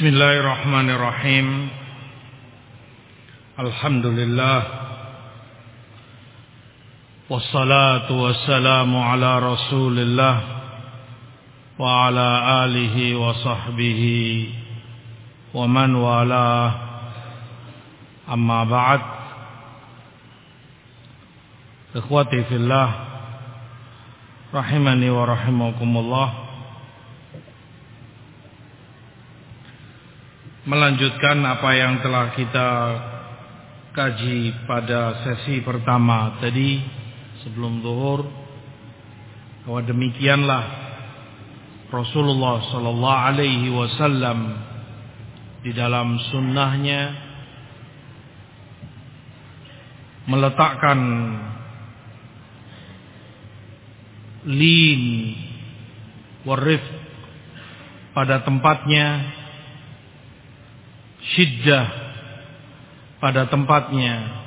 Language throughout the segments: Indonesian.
بسم الله الرحمن الرحيم. الحمد لله والصلاة والسلام على رسول الله وعلى آله وصحبه ومن والاه. أما بعد إخوتي في الله رحمني ورحمكم الله. Melanjutkan apa yang telah kita kaji pada sesi pertama tadi sebelum zuhur. Bahwa demikianlah Rasulullah sallallahu alaihi wasallam di dalam sunnahnya meletakkan lin warif pada tempatnya syiddah pada tempatnya.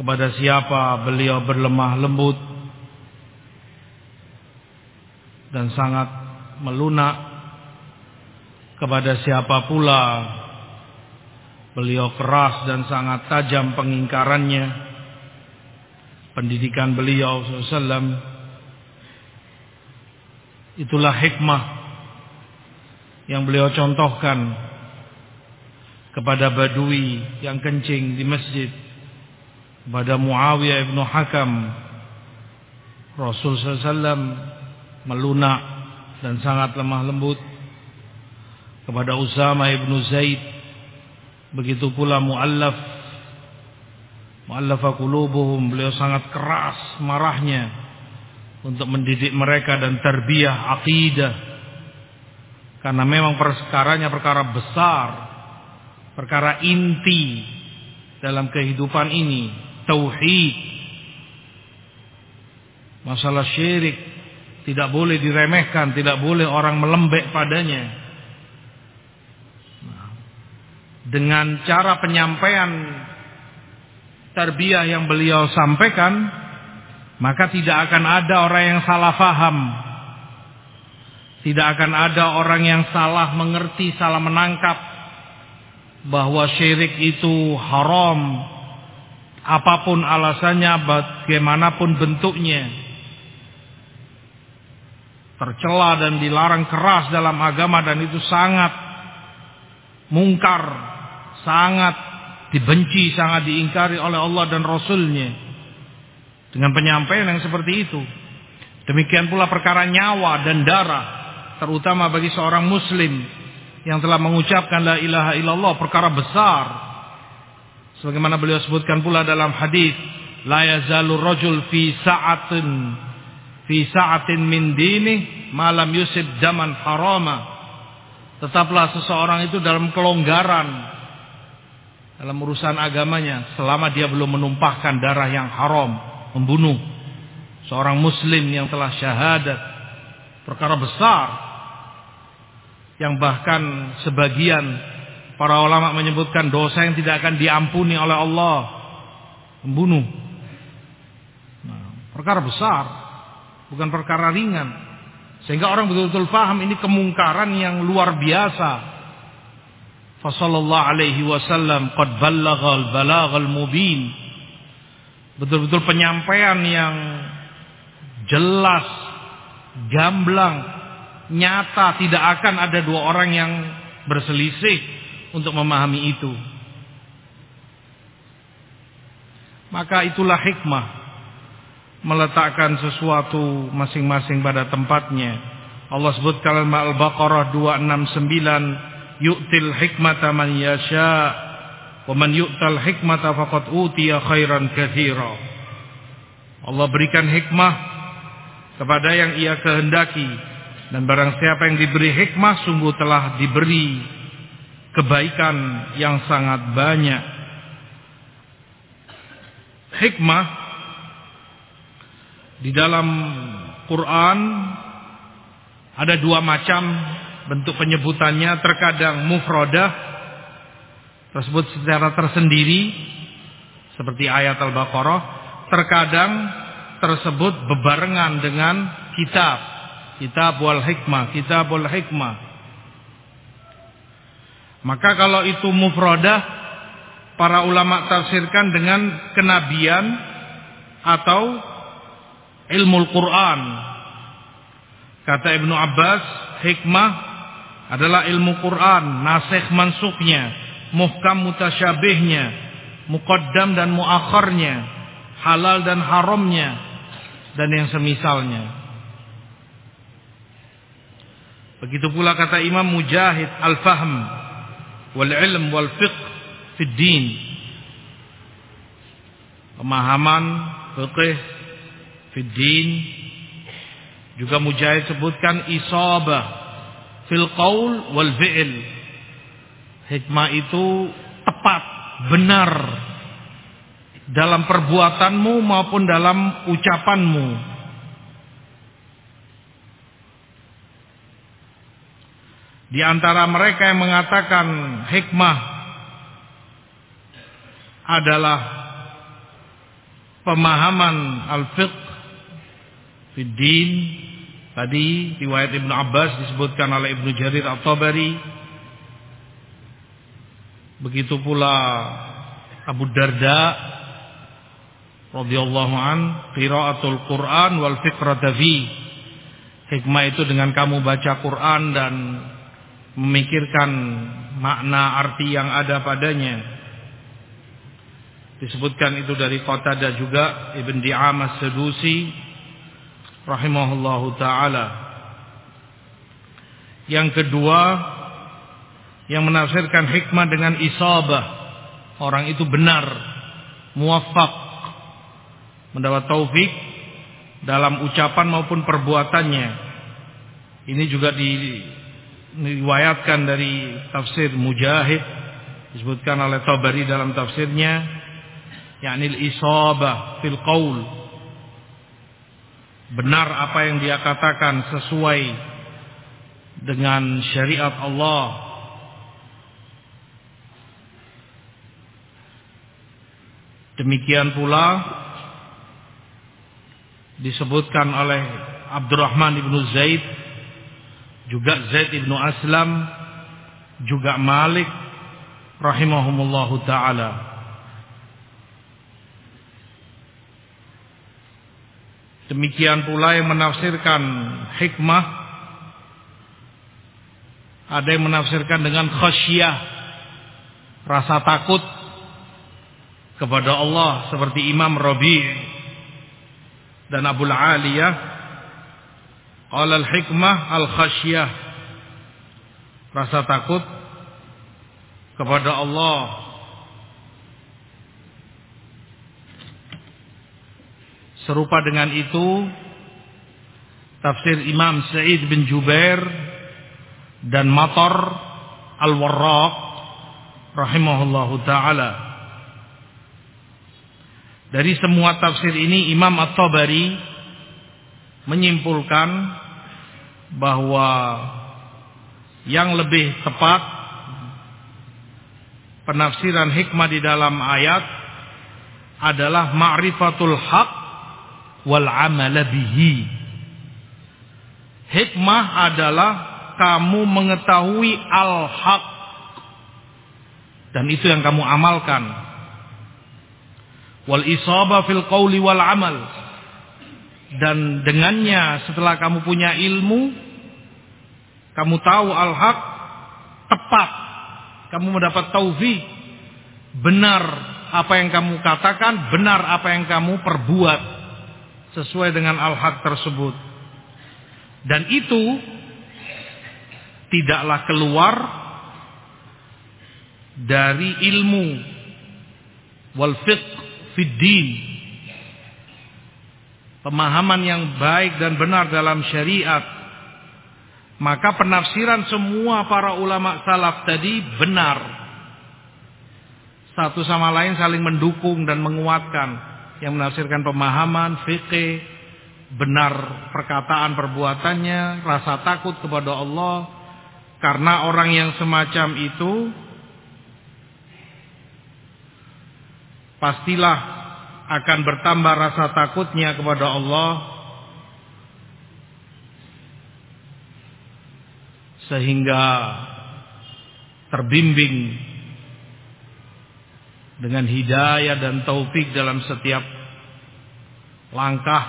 Kepada siapa beliau berlemah lembut dan sangat melunak. Kepada siapa pula beliau keras dan sangat tajam pengingkarannya. Pendidikan beliau SAW itulah hikmah yang beliau contohkan kepada badui yang kencing di masjid kepada Muawiyah ibn Hakam Rasul SAW melunak dan sangat lemah lembut kepada Usama ibn Zaid begitu pula muallaf muallafa qulubuhum beliau sangat keras marahnya untuk mendidik mereka dan tarbiyah akidah karena memang perkaranya perkara besar, perkara inti dalam kehidupan ini, tauhid. Masalah syirik tidak boleh diremehkan, tidak boleh orang melembek padanya. Nah, dengan cara penyampaian tarbiyah yang beliau sampaikan, maka tidak akan ada orang yang salah faham tidak akan ada orang yang salah mengerti, salah menangkap bahwa syirik itu haram. Apa pun alasannya, bagaimanapun bentuknya. Tercela dan dilarang keras dalam agama dan itu sangat mungkar, sangat dibenci, sangat diingkari oleh Allah dan Rasulnya. Dengan penyampaian yang seperti itu. Demikian pula perkara nyawa dan darah terutama bagi seorang muslim yang telah mengucapkan la ilaha illallah perkara besar. Sebagaimana beliau sebutkan pula dalam hadis la yazalu rajul fi sa'atin fi sa'atin min dini malam yusib daman harama. Tetaplah seseorang itu dalam kelonggaran dalam urusan agamanya selama dia belum menumpahkan darah yang haram membunuh seorang muslim yang telah syahadat. Perkara besar yang bahkan sebagian para ulama menyebutkan dosa yang tidak akan diampuni oleh Allah membunuh. Nah, perkara besar bukan perkara ringan. Sehingga orang betul-betul paham ini kemungkaran yang luar biasa. Fasallallahu alaihi wasallam qad ballaghal balaghal mubin. Betul-betul penyampaian yang jelas gamblang nyata tidak akan ada dua orang yang berselisih untuk memahami itu. Maka itulah hikmah meletakkan sesuatu masing-masing pada tempatnya. Allah sebut dalam Al-Baqarah 269, "Yu'til hikmata man yasha, wa man yu'tal hikmata faqad utiya khairan katsira." Allah berikan hikmah kepada yang ia kehendaki dan barang siapa yang diberi hikmah sungguh telah diberi kebaikan yang sangat banyak. Hikmah di dalam Quran ada dua macam bentuk penyebutannya, terkadang mufradah tersebut secara tersendiri seperti ayat Al-Baqarah, terkadang tersebut bebarengan dengan kitab Kitabul Hikmah, Kitabul Hikmah. Maka kalau itu mufradah para ulama tafsirkan dengan kenabian atau ilmu Quran. Kata Ibnu Abbas, hikmah adalah ilmu Quran, nasikh mansuknya, muhkam mutasyabihnya, muqaddam dan muakharnya, halal dan haramnya dan yang semisalnya. Begitu pula kata Imam Mujahid al-fahm wal ilm wal fiqh fi din. Pemahaman fiqh fi din juga Mujahid sebutkan isabah fil qaul wal fi'l. Hikmah itu tepat, benar dalam perbuatanmu maupun dalam ucapanmu. Di antara mereka yang mengatakan hikmah adalah pemahaman al-fiqh fiddin tadi riwayat Ibnu Abbas disebutkan oleh Ibnu Jarir At-Tabari. Begitu pula Abu Darda radhiyallahu an qiraatul Quran wal fikrata fi. Hikmah itu dengan kamu baca Quran dan memikirkan makna arti yang ada padanya. Disebutkan itu dari Qatadah juga Ibn Di'amah Sedusi rahimahullahu taala. Yang kedua yang menafsirkan hikmah dengan isabah. Orang itu benar, muwaffaq, mendapat taufik dalam ucapan maupun perbuatannya. Ini juga di diriwayatkan dari tafsir Mujahid disebutkan oleh Tabari dalam tafsirnya yakni al-isabah fil qaul. Benar apa yang dia katakan sesuai dengan syariat Allah. Demikian pula disebutkan oleh Abdurrahman ibnu Zaid juga Zaid ibnu Aslam, juga Malik rahimahumullahu taala. Demikian pula yang menafsirkan hikmah ada yang menafsirkan dengan khasyah rasa takut kepada Allah seperti Imam Rabi' dan Abu Aliyah Qala al-hikmah al-khasyah. Rasa takut kepada Allah. Serupa dengan itu tafsir Imam Sa'id bin Jubair dan Matar Al-Warraq rahimahullahu taala. Dari semua tafsir ini Imam At-Tabari menyimpulkan bahwa yang lebih tepat penafsiran hikmah di dalam ayat adalah ma'rifatul haq wal amal bihi. Hikmah adalah kamu mengetahui al-haq dan itu yang kamu amalkan. Wal isaba fil qawli wal amal dan dengannya setelah kamu punya ilmu kamu tahu al-haq tepat. Kamu mendapat taufik. Benar apa yang kamu katakan benar apa yang kamu perbuat sesuai dengan al-haq tersebut. Dan itu tidaklah keluar dari ilmu. Wal fiqh fid din pemahaman yang baik dan benar dalam syariat, maka penafsiran semua para ulama salaf tadi benar. Satu sama lain saling mendukung dan menguatkan. Yang menafsirkan pemahaman, fikih, benar perkataan perbuatannya, rasa takut kepada Allah. Karena orang yang semacam itu pastilah akan bertambah rasa takutnya kepada Allah. Sehingga terbimbing dengan hidayah dan taufik dalam setiap langkah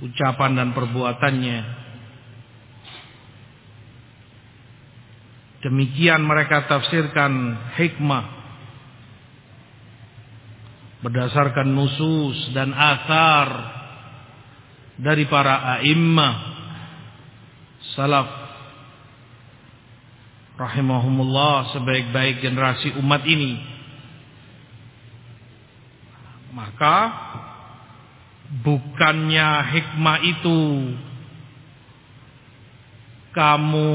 ucapan dan perbuatannya. Demikian mereka tafsirkan hikmah berdasarkan nusus dan asar dari para a'immah salaf rahimahumullah sebaik-baik generasi umat ini. Maka bukannya hikmah itu kamu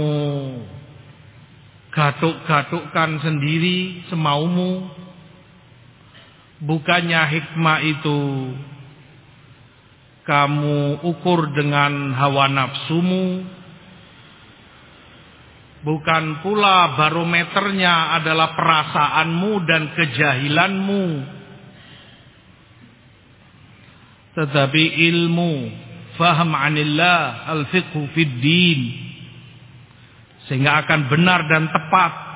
gatuk-gatukkan sendiri semaumu bukannya hikmah itu kamu ukur dengan hawa nafsumu. Bukan pula barometernya adalah perasaanmu dan kejahilanmu. Tetapi ilmu faham anillah al-fiqhu fid din. Sehingga akan benar dan tepat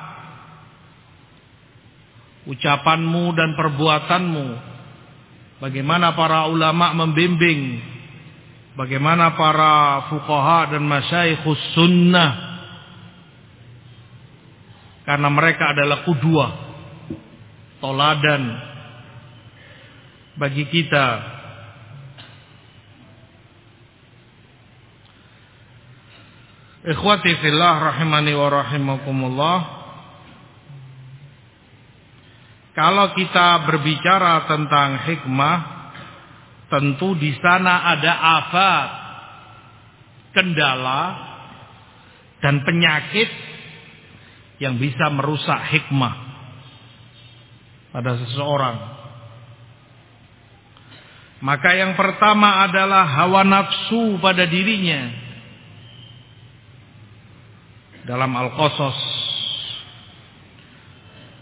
ucapanmu dan perbuatanmu. Bagaimana para ulama membimbing. Bagaimana para fuqaha dan masyayikhus sunnah. Karena mereka adalah kudua toladan. Bagi kita. Ikhwati fillah rahimani wa rahimakumullah. Kalau kita berbicara tentang hikmah, tentu di sana ada afat, kendala dan penyakit yang bisa merusak hikmah pada seseorang. Maka yang pertama adalah hawa nafsu pada dirinya dalam Al-Qasas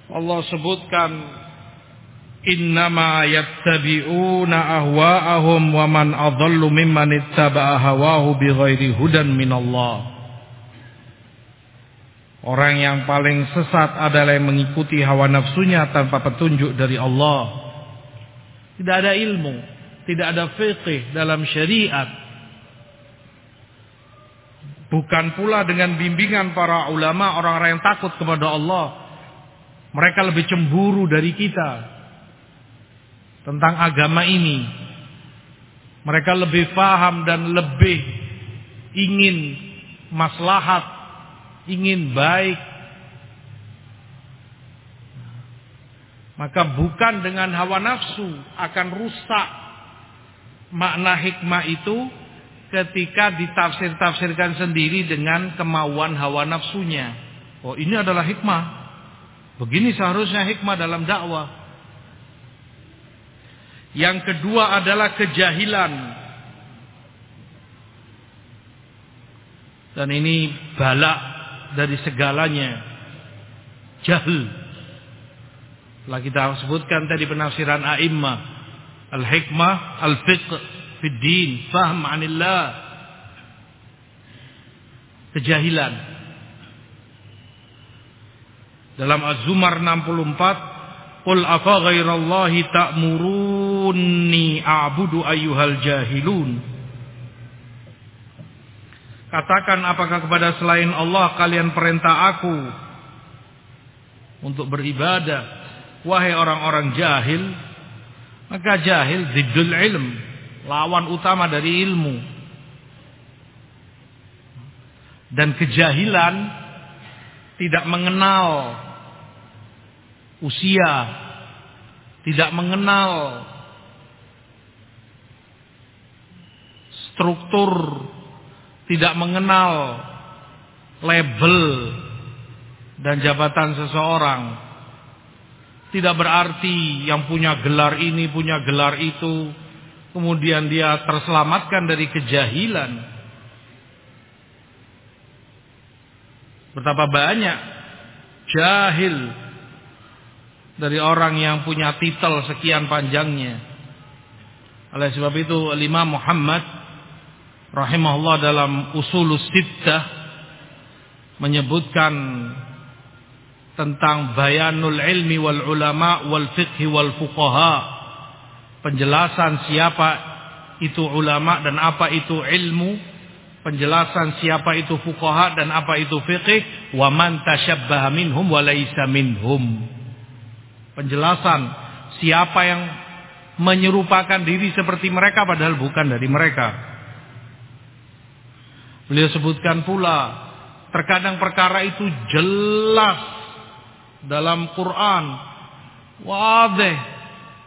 Allah sebutkan innama yattabi'una ahwa'ahum wa man adallu mimman ittaba'a hawahu bighairi hudan minallah Orang yang paling sesat adalah yang mengikuti hawa nafsunya tanpa petunjuk dari Allah. Tidak ada ilmu, tidak ada fiqh dalam syariat Bukan pula dengan bimbingan para ulama orang-orang yang takut kepada Allah. Mereka lebih cemburu dari kita tentang agama ini. Mereka lebih paham dan lebih ingin maslahat, ingin baik. Maka bukan dengan hawa nafsu akan rusak makna hikmah itu ketika ditafsir-tafsirkan sendiri dengan kemauan hawa nafsunya. Oh ini adalah hikmah. Begini seharusnya hikmah dalam dakwah. Yang kedua adalah kejahilan. Dan ini balak dari segalanya. Jahil. Telah kita sebutkan tadi penafsiran a'immah. Al-hikmah, al-fiqh, fid din, fahm anillah. Kejahilan. Dalam Az-Zumar 64, "Qul afa ghairallahi ta'muruni a'budu ayyuhal jahilun?" Katakan apakah kepada selain Allah kalian perintah aku untuk beribadah wahai orang-orang jahil maka jahil ziddul ilm lawan utama dari ilmu. Dan kejahilan tidak mengenal usia, tidak mengenal struktur, tidak mengenal label dan jabatan seseorang. Tidak berarti yang punya gelar ini, punya gelar itu, kemudian dia terselamatkan dari kejahilan. Betapa banyak jahil dari orang yang punya titel sekian panjangnya. Oleh sebab itu Imam Muhammad rahimahullah dalam Usulus Sittah menyebutkan tentang bayanul ilmi wal ulama wal fiqh wal fuqaha. Penjelasan siapa itu ulama dan apa itu ilmu. Penjelasan siapa itu fuqaha dan apa itu fiqh. Wa man tashabbaha minhum wa laysa minhum. Penjelasan siapa yang menyerupakan diri seperti mereka padahal bukan dari mereka. Beliau sebutkan pula terkadang perkara itu jelas dalam Quran, wadih,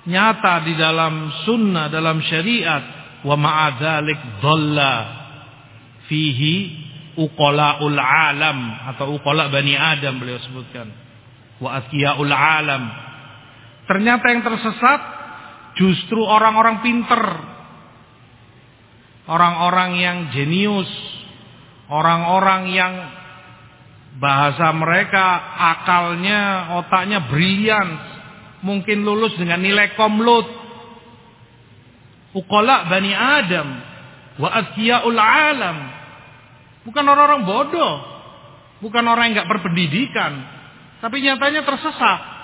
nyata di dalam sunnah, dalam syariat, wa ma'adzalik dhalla fihi uqalaul alam atau uqala bani Adam beliau sebutkan. Wa atqiyaul alam. Ternyata yang tersesat justru orang-orang pinter. Orang-orang yang jenius, orang-orang yang bahasa mereka akalnya, otaknya brilian, mungkin lulus dengan nilai komlut. Ukola bani Adam, wa adkiyaul alam. Bukan orang-orang bodoh, bukan orang yang nggak berpendidikan, tapi nyatanya tersesat.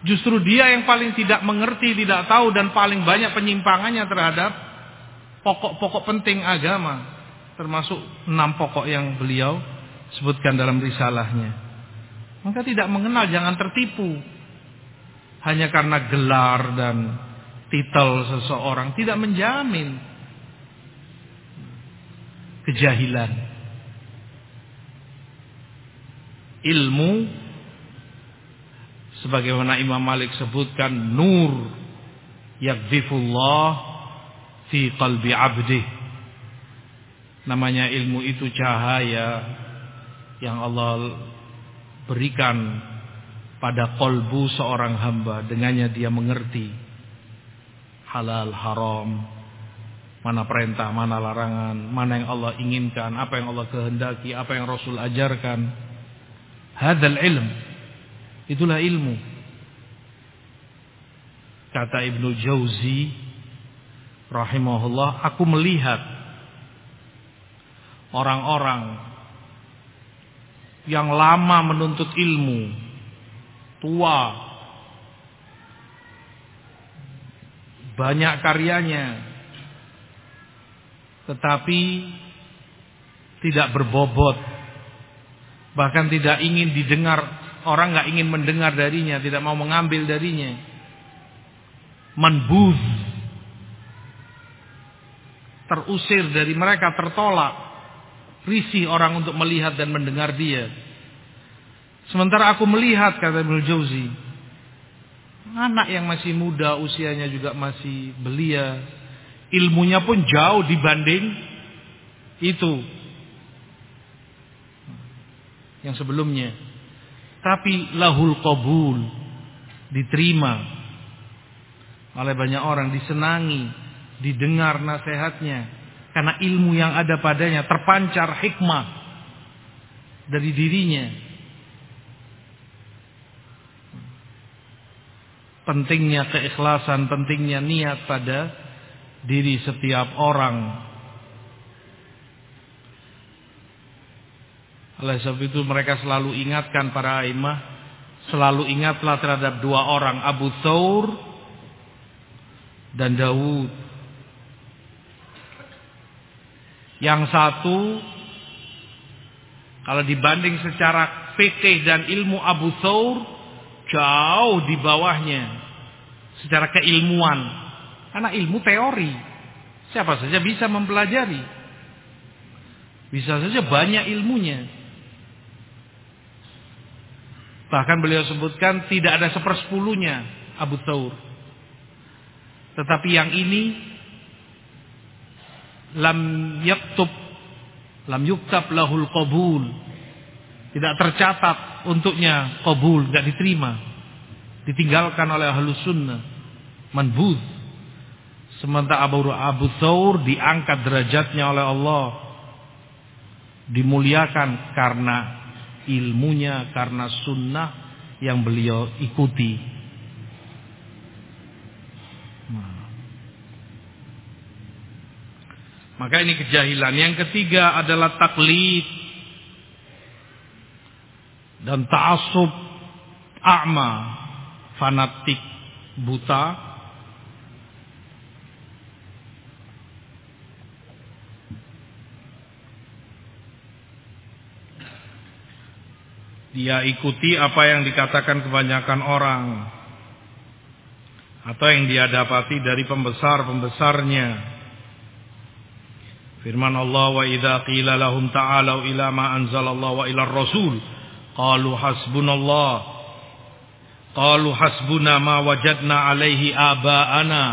Justru dia yang paling tidak mengerti, tidak tahu dan paling banyak penyimpangannya terhadap pokok-pokok penting agama termasuk enam pokok yang beliau sebutkan dalam risalahnya. Maka tidak mengenal jangan tertipu. Hanya karena gelar dan titel seseorang tidak menjamin kejahilan. Ilmu sebagaimana Imam Malik sebutkan nur yakdifullah fi qalbi abdih Namanya ilmu itu cahaya yang Allah berikan pada kolbu seorang hamba. Dengannya dia mengerti halal, haram, mana perintah, mana larangan, mana yang Allah inginkan, apa yang Allah kehendaki, apa yang Rasul ajarkan. Hadal ilm. Itulah ilmu. Kata Ibnu Jauzi rahimahullah, aku melihat orang-orang yang lama menuntut ilmu, tua, banyak karyanya, tetapi tidak berbobot, bahkan tidak ingin didengar, orang nggak ingin mendengar darinya, tidak mau mengambil darinya, menbuz, terusir dari mereka, tertolak risih orang untuk melihat dan mendengar dia. Sementara aku melihat kata Ibnu Jauzi, anak yang masih muda usianya juga masih belia, ilmunya pun jauh dibanding itu yang sebelumnya. Tapi lahul qabul diterima oleh banyak orang, disenangi, didengar nasihatnya. Karena ilmu yang ada padanya terpancar hikmah dari dirinya. Pentingnya keikhlasan, pentingnya niat pada diri setiap orang. Oleh sebab itu mereka selalu ingatkan para imam, selalu ingatlah terhadap dua orang Abu Thawr dan Dawud Yang satu kalau dibanding secara fikih dan ilmu Abu Thawr jauh di bawahnya secara keilmuan. Karena ilmu teori. Siapa saja bisa mempelajari. Bisa saja banyak ilmunya. Bahkan beliau sebutkan tidak ada sepersepuluhnya Abu Thawr. Tetapi yang ini lam yaktub lam yuktab lahul qabul. Tidak tercatat untuknya qabul tidak diterima. Ditinggalkan oleh ahlus sunnah. Manbuz sementara Abu Abu Thawr diangkat derajatnya oleh Allah. Dimuliakan karena ilmunya karena sunnah yang beliau ikuti. Maka ini kejahilan. Yang ketiga adalah taklid dan ta'assub a'ma, fanatik, buta, Dia ikuti apa yang dikatakan kebanyakan orang atau yang dia dapati dari pembesar-pembesarnya. Firman Allah wa idza qila lahum ta'alu ila ma anzalallahu wa ila rasul qalu hasbunallah qalu hasbuna ma wajadna alaihi aba'ana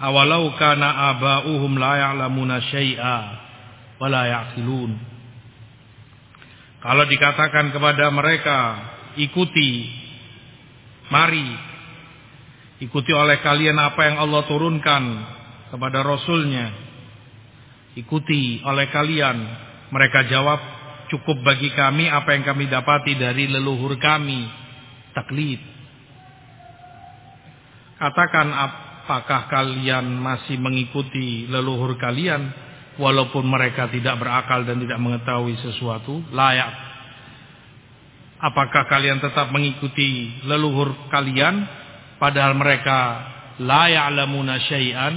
awalau kana aba'uhum la ya'lamuna syai'a wa la ya'qilun kalau dikatakan kepada mereka, ikuti, mari, ikuti oleh kalian apa yang Allah turunkan kepada Rasulnya. Ikuti oleh kalian. Mereka jawab, cukup bagi kami apa yang kami dapati dari leluhur kami. Taklid. Katakan apakah kalian masih mengikuti leluhur kalian walaupun mereka tidak berakal dan tidak mengetahui sesuatu layak. Apakah kalian tetap mengikuti leluhur kalian? Padahal mereka layak lamuna syai'an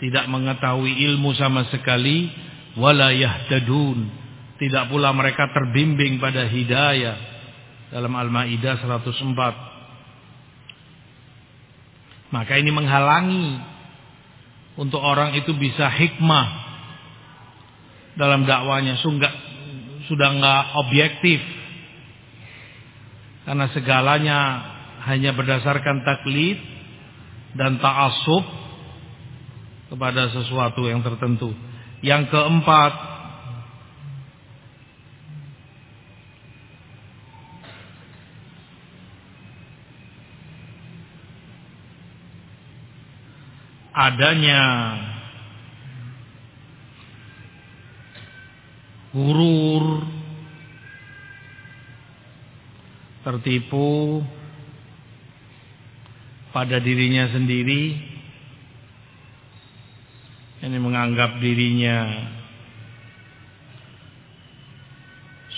tidak mengetahui ilmu sama sekali wala yahtadun. Tidak pula mereka terbimbing pada hidayah. Dalam Al-Maidah 104 maka ini menghalangi untuk orang itu bisa hikmah dalam dakwanya sudah nggak objektif karena segalanya hanya berdasarkan taklid dan ta'assub kepada sesuatu yang tertentu. Yang keempat, adanya gurur, tertipu pada dirinya sendiri, ini menganggap dirinya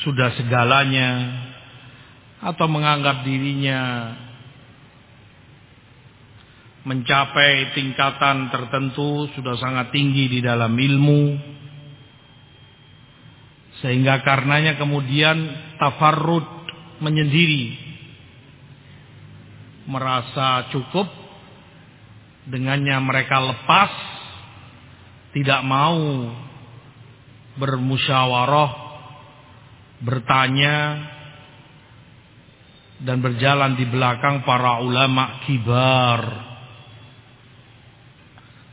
sudah segalanya, atau menganggap dirinya mencapai tingkatan tertentu sudah sangat tinggi di dalam ilmu sehingga karenanya kemudian tafarrud menyendiri. Merasa cukup. Dengannya mereka lepas. Tidak mau bermusyawarah, bertanya. Dan berjalan di belakang para ulama kibar.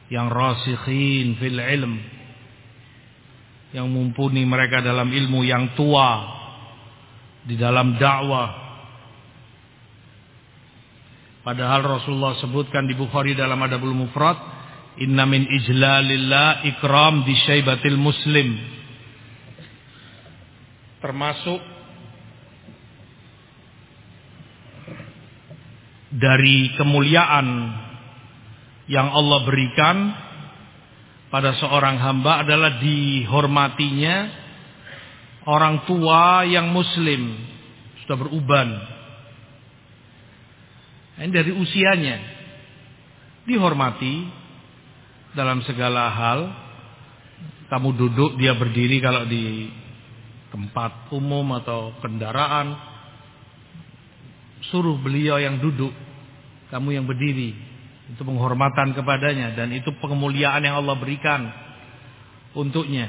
Yang rasikhin fil ilm yang mumpuni mereka dalam ilmu yang tua di dalam dakwah. Padahal Rasulullah sebutkan di Bukhari dalam Adabul Mufrad inna min ijlalillah ikram di syaibatil muslim. Termasuk dari kemuliaan yang Allah berikan pada seorang hamba adalah dihormatinya orang tua yang muslim sudah beruban. Ini dari usianya dihormati dalam segala hal. Kamu duduk, dia berdiri kalau di tempat umum atau kendaraan. Suruh beliau yang duduk, kamu yang berdiri. Itu penghormatan kepadanya dan itu pengemuliaan yang Allah berikan untuknya.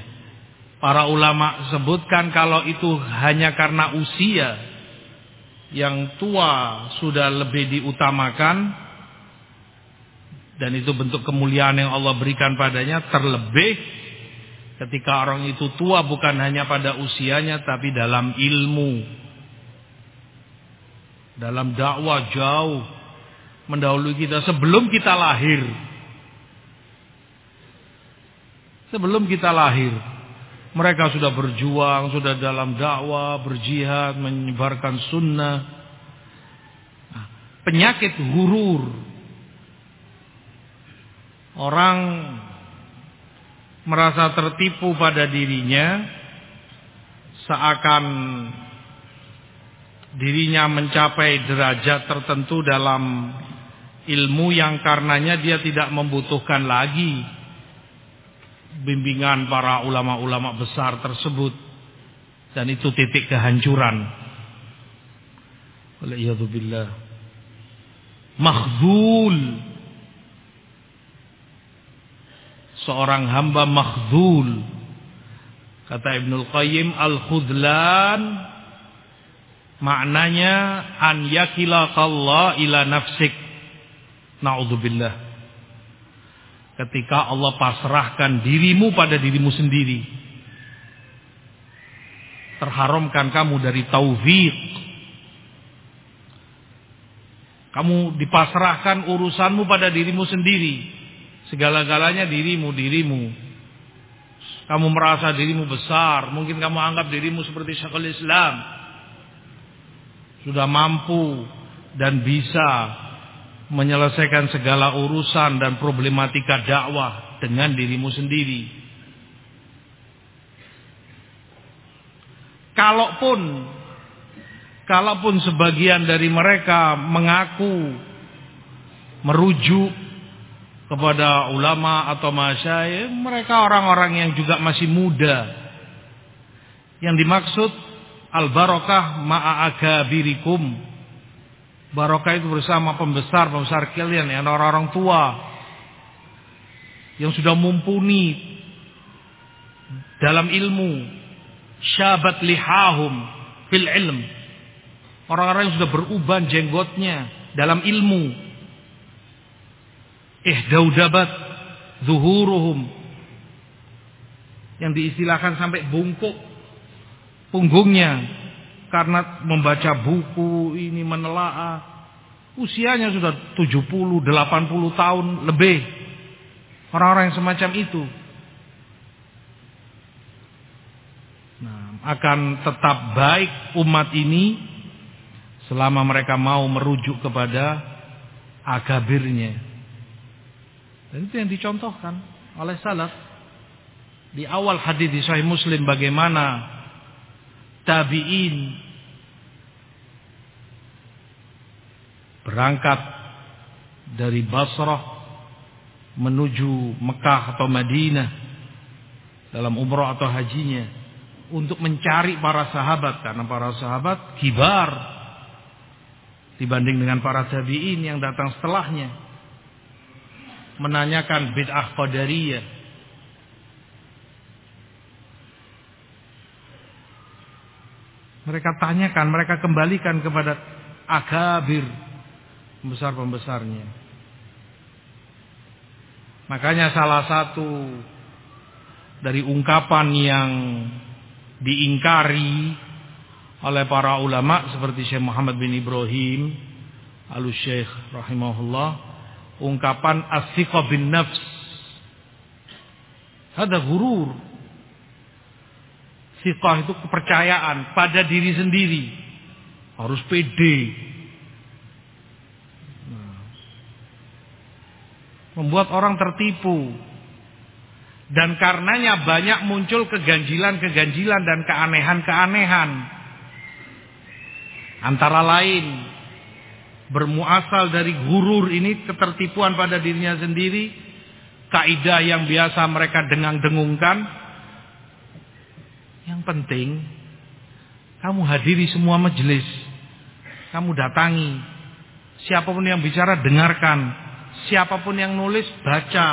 Para ulama sebutkan kalau itu hanya karena usia yang tua sudah lebih diutamakan dan itu bentuk kemuliaan yang Allah berikan padanya terlebih ketika orang itu tua bukan hanya pada usianya tapi dalam ilmu dalam dakwah jauh mendahului kita sebelum kita lahir. Sebelum kita lahir, mereka sudah berjuang, sudah dalam dakwah, berjihad, menyebarkan sunnah. Nah, penyakit gurur. Orang merasa tertipu pada dirinya seakan dirinya mencapai derajat tertentu dalam ilmu yang karenanya dia tidak membutuhkan lagi bimbingan para ulama-ulama besar tersebut dan itu titik kehancuran. Waliyadzubillah. Makhdul. Seorang hamba makhdul. Kata Ibnul Qayyim al-khudlan maknanya an yakilakallah ila nafsik. Naudzubillah. Ketika Allah pasrahkan dirimu pada dirimu sendiri terharamkan kamu dari taufik. Kamu dipasrahkan urusanmu pada dirimu sendiri. Segala-galanya dirimu, dirimu. Kamu merasa dirimu besar. Mungkin kamu anggap dirimu seperti Syekhul Islam. Sudah mampu dan bisa menyelesaikan segala urusan dan problematika dakwah dengan dirimu sendiri. Kalaupun kalaupun sebagian dari mereka mengaku merujuk kepada ulama atau masyayikh, mereka orang-orang yang juga masih muda. Yang dimaksud al-barakah ma'a agabirikum. Barokah itu bersama pembesar-pembesar kalian, yang orang-orang tua yang sudah mumpuni dalam ilmu, syabat lihahum fil ilm. Orang-orang yang sudah beruban jenggotnya dalam ilmu. Ihdaudabat zuhuruhum. Yang diistilahkan sampai bungkuk punggungnya karena membaca buku ini menelaah. Usianya sudah 70, 80 tahun lebih. Orang-orang yang semacam itu. akan tetap baik umat ini selama mereka mau merujuk kepada agabirnya. Dan itu yang dicontohkan oleh salaf. Di awal hadis di Sahih Muslim bagaimana tabi'in berangkat dari Basrah menuju Mekah atau Madinah dalam umrah atau hajinya untuk mencari para sahabat. Karena para sahabat kibar dibanding dengan para tabi'in yang datang setelahnya. Menanyakan bid'ah qadariyah. Mereka tanyakan mereka kembalikan kepada akabir pembesar-pembesarnya makanya salah satu dari ungkapan yang diingkari oleh para ulama seperti Syekh Muhammad bin Ibrahim Al-Syekh rahimahullah ungkapan as-siqa bin nafs. Ada gurur siqah itu kepercayaan pada diri sendiri. Harus pede membuat orang tertipu dan karenanya banyak muncul keganjilan-keganjilan dan keanehan-keanehan. Antara lain bermuasal dari gurur ini ketertipuan pada dirinya sendiri, kaidah yang biasa mereka dengang-dengungkan. Yang penting kamu hadiri semua majelis. Kamu datangi. Siapa pun yang bicara dengarkan. Siapa pun yang nulis baca.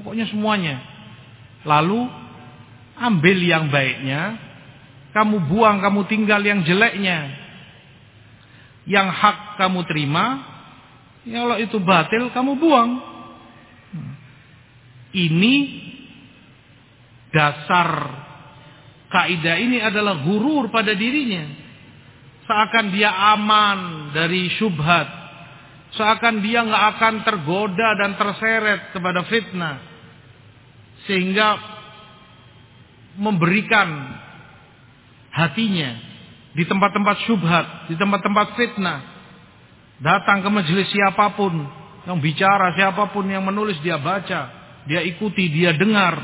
Pokoknya semuanya. Lalu ambil yang baiknya, kamu buang, kamu tinggal yang jeleknya. Yang hak kamu terima, ya kalau itu batil kamu buang. Ini dasar kaidah ini adalah gurur pada dirinya. Seakan dia aman dari syubhat. Seakan dia nggak akan tergoda dan terseret kepada fitnah sehingga memberikan hatinya di tempat-tempat syubhat, di tempat-tempat fitnah. Datang ke majelis siapa pun yang bicara, siapa pun yang menulis dia baca, dia ikuti, dia dengar.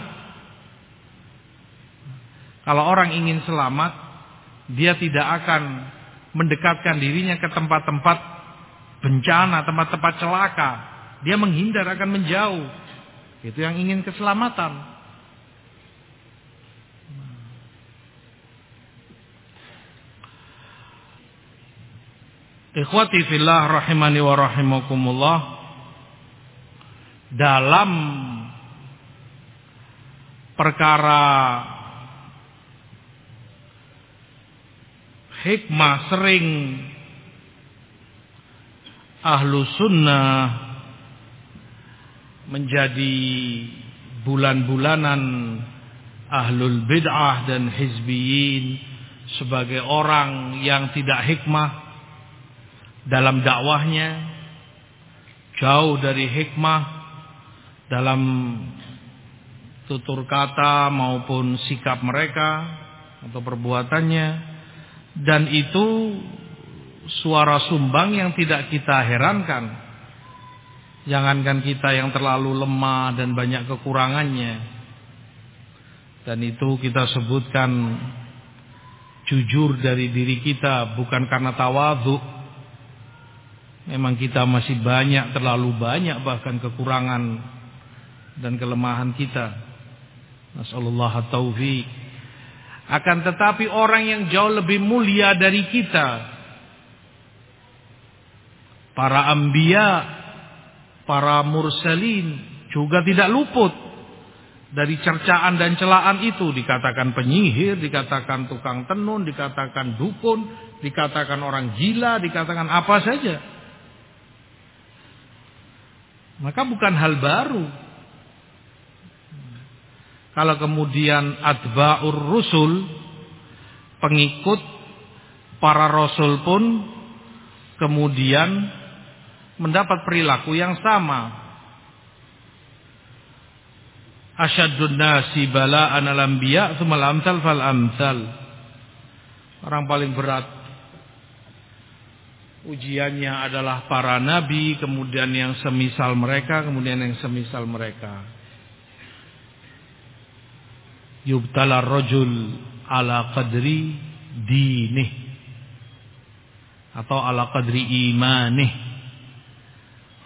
Kalau orang ingin selamat, dia tidak akan mendekatkan dirinya ke tempat-tempat bencana, tempat-tempat celaka. Dia menghindar akan menjauh. Itu yang ingin keselamatan. Ikhwati fillah rahimani wa rahimakumullah dalam perkara hikmah sering ahlu sunnah menjadi bulan-bulanan ahlul bid'ah dan hizbiyin sebagai orang yang tidak hikmah dalam dakwahnya jauh dari hikmah dalam tutur kata maupun sikap mereka atau perbuatannya. Dan itu suara sumbang yang tidak kita herankan jangankan kita yang terlalu lemah dan banyak kekurangannya dan itu kita sebutkan jujur dari diri kita bukan karena tawadhu Memang kita masih banyak, terlalu banyak bahkan kekurangan dan kelemahan kita. Nasallallahu taufiq. Akan tetapi orang yang jauh lebih mulia dari kita. Para ambia, para mursalin juga tidak luput dari cercaan dan celaan itu. Dikatakan penyihir, dikatakan tukang tenun, dikatakan dukun, dikatakan orang gila, dikatakan apa saja. Maka bukan hal baru. Kalau kemudian adba'ur rusul, pengikut para rasul pun kemudian mendapat perilaku yang sama. Asyadun nasi bala'an al-anbiya' thumal amsal fal amsal. Orang paling berat ujiannya adalah para nabi, kemudian yang semisal mereka, kemudian yang semisal mereka. Yubtala rajul ala qadri dinih atau ala qadri imanih.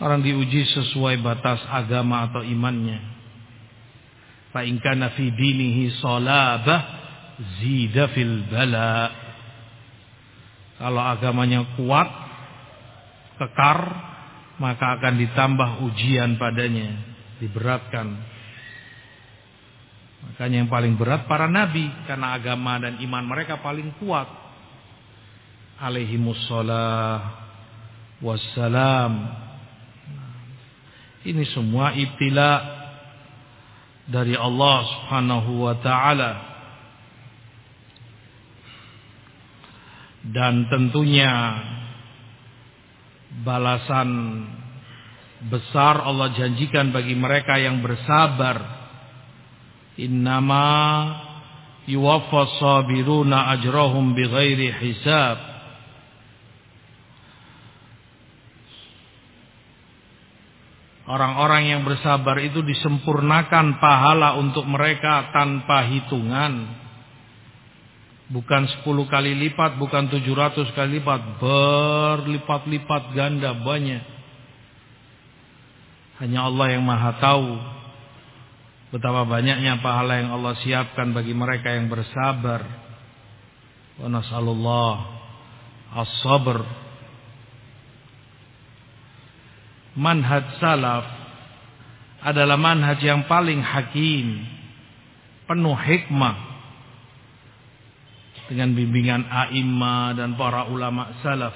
Orang diuji sesuai batas agama atau imannya. Fa in kana fi dinihi salabah zida fil bala. Kalau agamanya kuat, kekar maka akan ditambah ujian padanya diberatkan makanya yang paling berat para nabi karena agama dan iman mereka paling kuat alaihimussalah wassalam ini semua ibtila dari Allah Subhanahu wa taala dan tentunya balasan besar Allah janjikan bagi mereka yang bersabar. Innama yuwaffas sabiruna ajrahum bighairi hisab. Orang-orang yang bersabar itu disempurnakan pahala untuk mereka tanpa hitungan. Bukan 10 kali lipat, bukan 700 kali lipat, berlipat-lipat ganda banyak. Hanya Allah yang maha tahu betapa banyaknya pahala yang Allah siapkan bagi mereka yang bersabar. Wa nas'alullah as-sabr. Manhaj salaf adalah manhaj yang paling hakim, penuh hikmah dengan bimbingan a'immah dan para ulama salaf.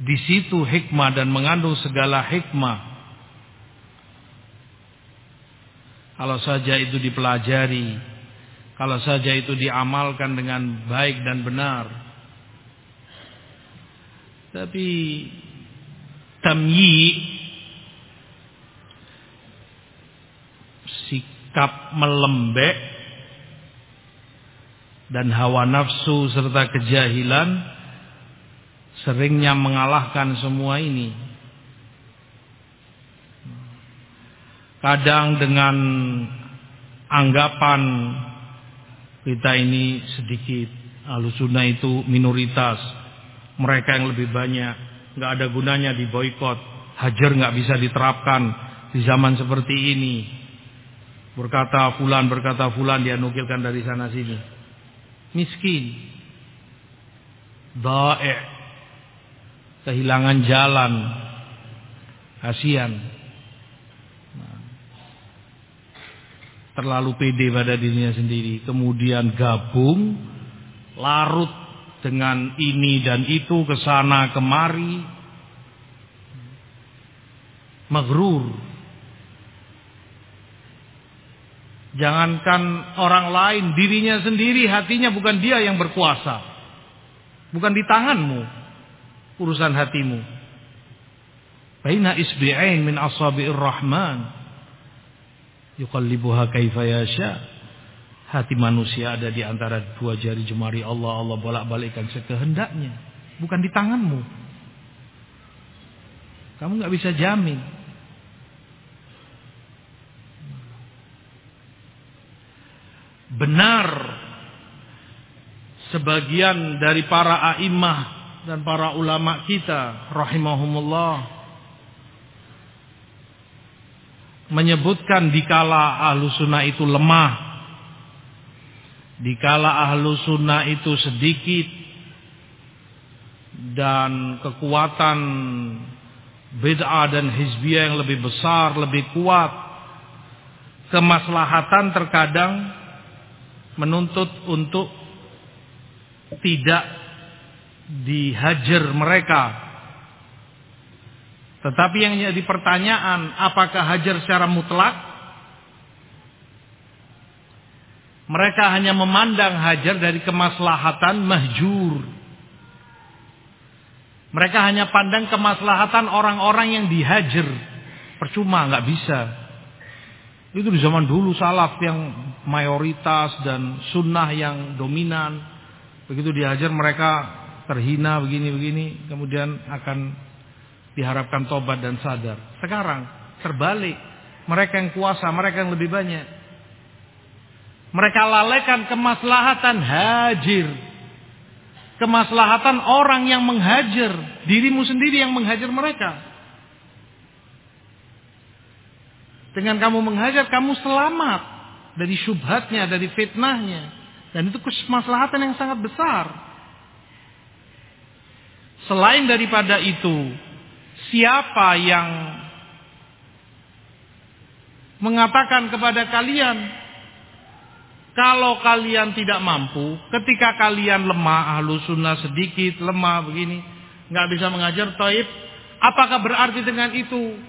Di situ hikmah dan mengandung segala hikmah. Kalau saja itu dipelajari, kalau saja itu diamalkan dengan baik dan benar. Tapi tamyi sikap melembek dan hawa nafsu serta kejahilan seringnya mengalahkan semua ini. Kadang dengan anggapan kita ini sedikit alusuna itu minoritas mereka yang lebih banyak. Nggak ada gunanya di boykot. Hajar nggak bisa diterapkan di zaman seperti ini. Berkata fulan, berkata fulan dia nukilkan dari sana sini. Miskin. Da'i' kehilangan jalan. Kasihan. Nah. Terlalu pede pada dirinya sendiri. Kemudian gabung. Larut dengan ini dan itu ke sana kemari. Magrur. Jangankan orang lain, dirinya sendiri, hatinya bukan dia yang berkuasa. Bukan di tanganmu urusan hatimu. Baina isbi'ain min asabi'ir rahman. Yuqallibuha kaifa yasha. Hati manusia ada di antara dua jari jemari Allah. Allah bolak-balikkan sekehendaknya. Bukan di tanganmu. Kamu nggak bisa jamin. Benar sebagian dari para a'imah dan para ulama kita rahimahumullah menyebutkan dikala ahlu sunnah itu lemah dikala ahlu sunnah itu sedikit dan kekuatan bid'ah dan hizbiyah yang lebih besar, lebih kuat kemaslahatan terkadang menuntut untuk tidak dihajar mereka tetapi yang jadi pertanyaan, apakah hajar secara mutlak? Mereka hanya memandang hajar dari kemaslahatan mahjur. Mereka hanya pandang kemaslahatan orang-orang yang dihajar. Percuma, nggak bisa. Itu di zaman dulu salaf yang mayoritas dan sunnah yang dominan. Begitu dihajar mereka terhina begini-begini. Kemudian akan diharapkan tobat dan sadar. Sekarang terbalik, mereka yang kuasa, mereka yang lebih banyak. Mereka lalaikan kemaslahatan hajir. Kemaslahatan orang yang menghajar, dirimu sendiri yang menghajar mereka. Dengan kamu menghajar, kamu selamat dari syubhatnya, dari fitnahnya. Dan itu kemaslahatan yang sangat besar. Selain daripada itu, Siapa yang mengatakan kepada kalian kalau kalian tidak mampu, ketika kalian lemah, ahlu sunnah sedikit, lemah begini, nggak bisa mengajar taib, apakah berarti dengan itu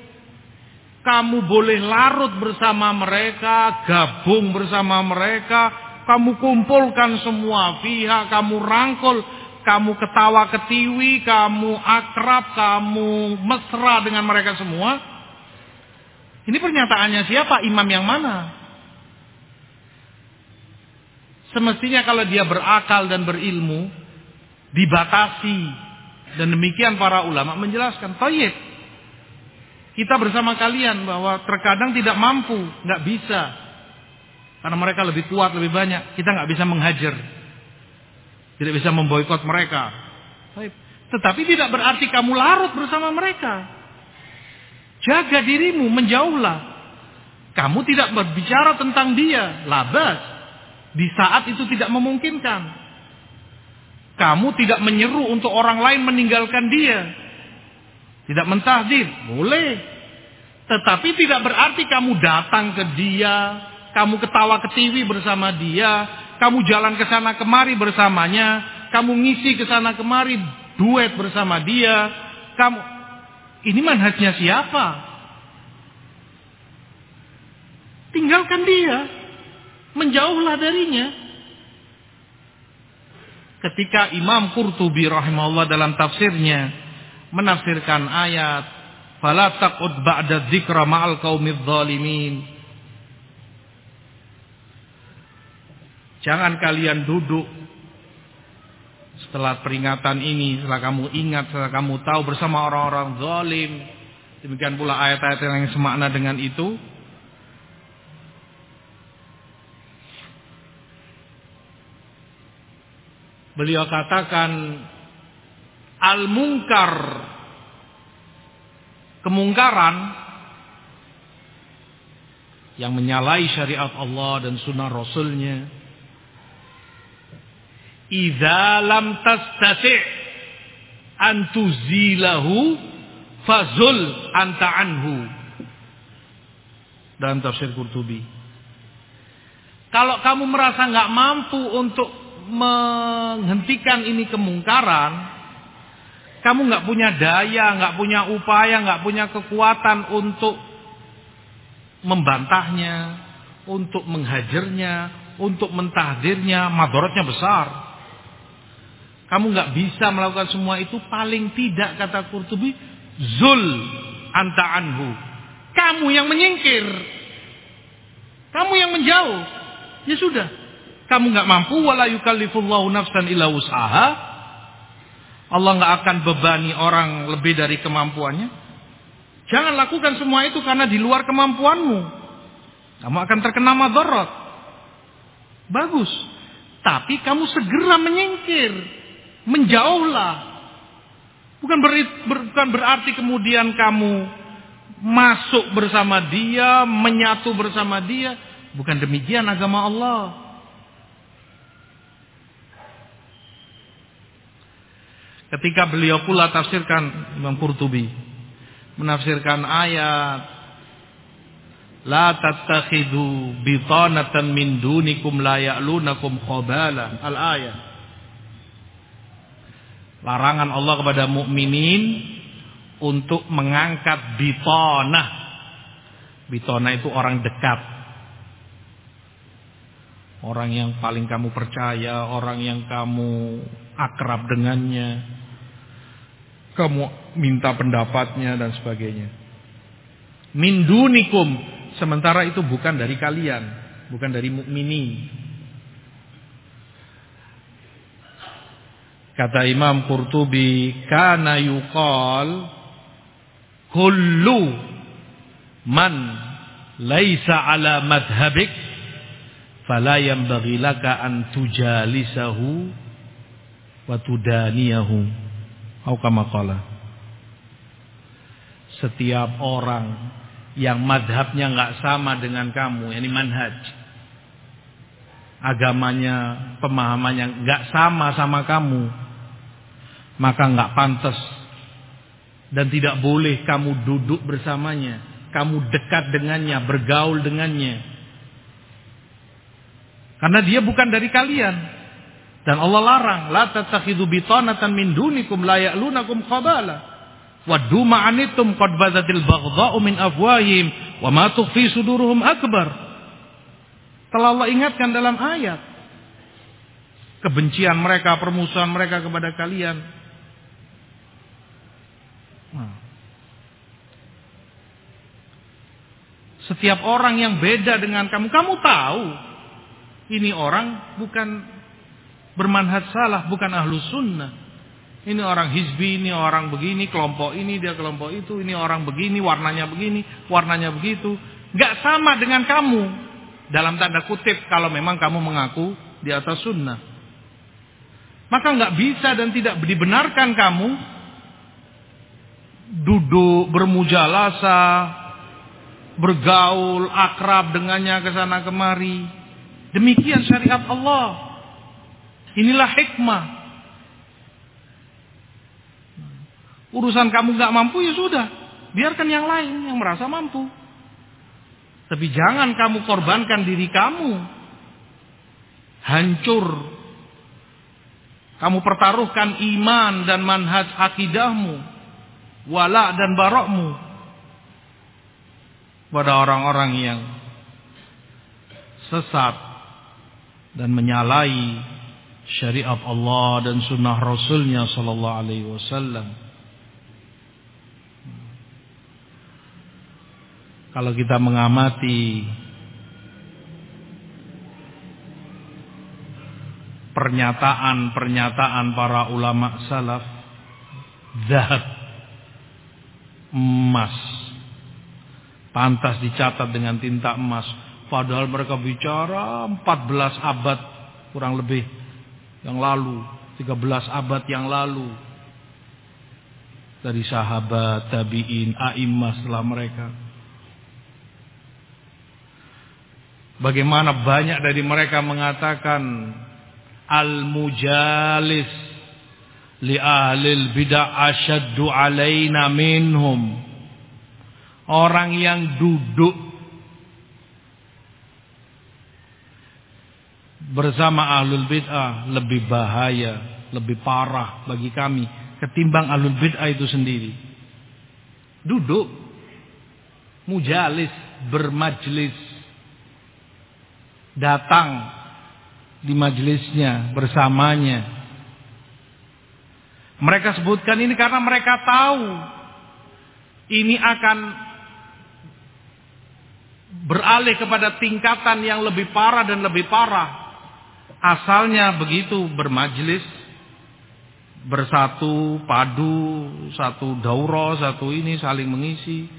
kamu boleh larut bersama mereka, gabung bersama mereka, kamu kumpulkan semua pihak, kamu rangkul, kamu ketawa ketiwi, kamu akrab, kamu mesra dengan mereka semua. Ini pernyataannya siapa? Imam yang mana? Semestinya kalau dia berakal dan berilmu, dibatasi. Dan demikian para ulama menjelaskan, Tayyip, kita bersama kalian bahwa terkadang tidak mampu, nggak bisa. Karena mereka lebih kuat, lebih banyak. Kita nggak bisa menghajar. Tidak bisa memboikot mereka. Tetapi tidak berarti kamu larut bersama mereka. Jaga dirimu, menjauhlah. Kamu tidak berbicara tentang dia, labas. Di saat itu tidak memungkinkan. Kamu tidak menyeru untuk orang lain meninggalkan dia. Tidak mentahdir, boleh. Tetapi tidak berarti kamu datang ke dia, kamu ketawa ketiwi bersama dia, kamu jalan ke sana kemari bersamanya, kamu ngisi ke sana kemari duet bersama dia, kamu ini manhajnya siapa? Tinggalkan dia, menjauhlah darinya. Ketika Imam Qurtubi rahimahullah dalam tafsirnya menafsirkan ayat fala taqud ba'da dzikra ma'al qaumidz zalimin Jangan kalian duduk setelah peringatan ini, setelah kamu ingat, setelah kamu tahu bersama orang-orang zalim. Demikian pula ayat-ayat yang semakna dengan itu. Beliau katakan Al-munkar kemungkaran yang menyalahi syariat Allah dan sunnah Rasulnya. Idza lam tastati' an tuzilahu fazul anta anhu. Dalam tafsir Qurtubi. Kalau kamu merasa nggak mampu untuk menghentikan ini kemungkaran, kamu nggak punya daya, nggak punya upaya, nggak punya kekuatan untuk membantahnya, untuk menghajarnya, untuk mentahdirnya, madorotnya besar. Kamu nggak bisa melakukan semua itu paling tidak kata Qurtubi zul anta anhu. Kamu yang menyingkir. Kamu yang menjauh. Ya sudah. Kamu nggak mampu wala yukallifullahu nafsan illa usaha. Allah nggak akan bebani orang lebih dari kemampuannya. Jangan lakukan semua itu karena di luar kemampuanmu. Kamu akan terkena madorot. Bagus. Tapi kamu segera menyingkir. Menjauhlah. Bukan, beri, bukan berarti kemudian kamu masuk bersama dia, menyatu bersama dia. Bukan demikian agama Allah. Ketika beliau pula tafsirkan Imam Qurtubi menafsirkan ayat La tattakhidu bitanatan min dunikum la ya'lunakum khabala. Al-ayat. Larangan Allah kepada mukminin untuk mengangkat bitanah. Bitanah itu orang dekat. Orang yang paling kamu percaya, orang yang kamu akrab dengannya kamu minta pendapatnya dan sebagainya. Min dunikum sementara itu bukan dari kalian, bukan dari mukminin. Kata Imam Qurtubi, kana yuqal kullu man laisa ala madhabik fala yanbaghi an tujalisahu wa tudaniyahu. Aukamakala. Setiap orang yang madhabnya nggak sama dengan kamu, ini manhaj. Agamanya, pemahamannya nggak sama sama kamu, maka nggak pantas dan tidak boleh kamu duduk bersamanya, kamu dekat dengannya, bergaul dengannya. Karena dia bukan dari kalian. Dan Allah larang, la tattakhidhu bitanatan min dunikum la ya'lunakum khabala. Waddu ma'anitum qad badatil baghdha'u min afwahim wa ma tukhfi suduruhum akbar. Telah Allah ingatkan dalam ayat kebencian mereka, permusuhan mereka kepada kalian. Nah. Setiap orang yang beda dengan kamu, kamu tahu ini orang bukan bermanhaj salah, bukan ahlu sunnah. Ini orang hizbi, ini orang begini, kelompok ini, dia kelompok itu, ini orang begini, warnanya begini, warnanya begitu. Gak sama dengan kamu. Dalam tanda kutip, kalau memang kamu mengaku di atas sunnah. Maka gak bisa dan tidak dibenarkan kamu duduk bermujalasa, bergaul, akrab dengannya ke sana kemari. Demikian syariat Allah. Inilah hikmah. Urusan kamu gak mampu ya sudah. Biarkan yang lain yang merasa mampu. Tapi jangan kamu korbankan diri kamu. Hancur. Kamu pertaruhkan iman dan manhaj akidahmu. Wala dan barokmu. Pada orang-orang yang sesat dan menyalahi syariat Allah dan sunnah Rasulnya Sallallahu Alaihi Wasallam. Kalau kita mengamati pernyataan-pernyataan para ulama salaf, zahab, emas, pantas dicatat dengan tinta emas. Padahal mereka bicara 14 abad kurang lebih yang lalu, 13 abad yang lalu. dari sahabat, tabi'in, a'immah setelah mereka. Bagaimana banyak dari mereka mengatakan al-mujalis li ahlil bid'ah asyaddu alaina minhum. Orang yang duduk bersama ahlul bid'ah lebih bahaya, lebih parah bagi kami ketimbang ahlul bid'ah itu sendiri. Duduk mujalis bermajlis datang di majelisnya bersamanya. Mereka sebutkan ini karena mereka tahu ini akan beralih kepada tingkatan yang lebih parah dan lebih parah. Asalnya begitu bermajlis bersatu, padu, satu dauro, satu ini saling mengisi.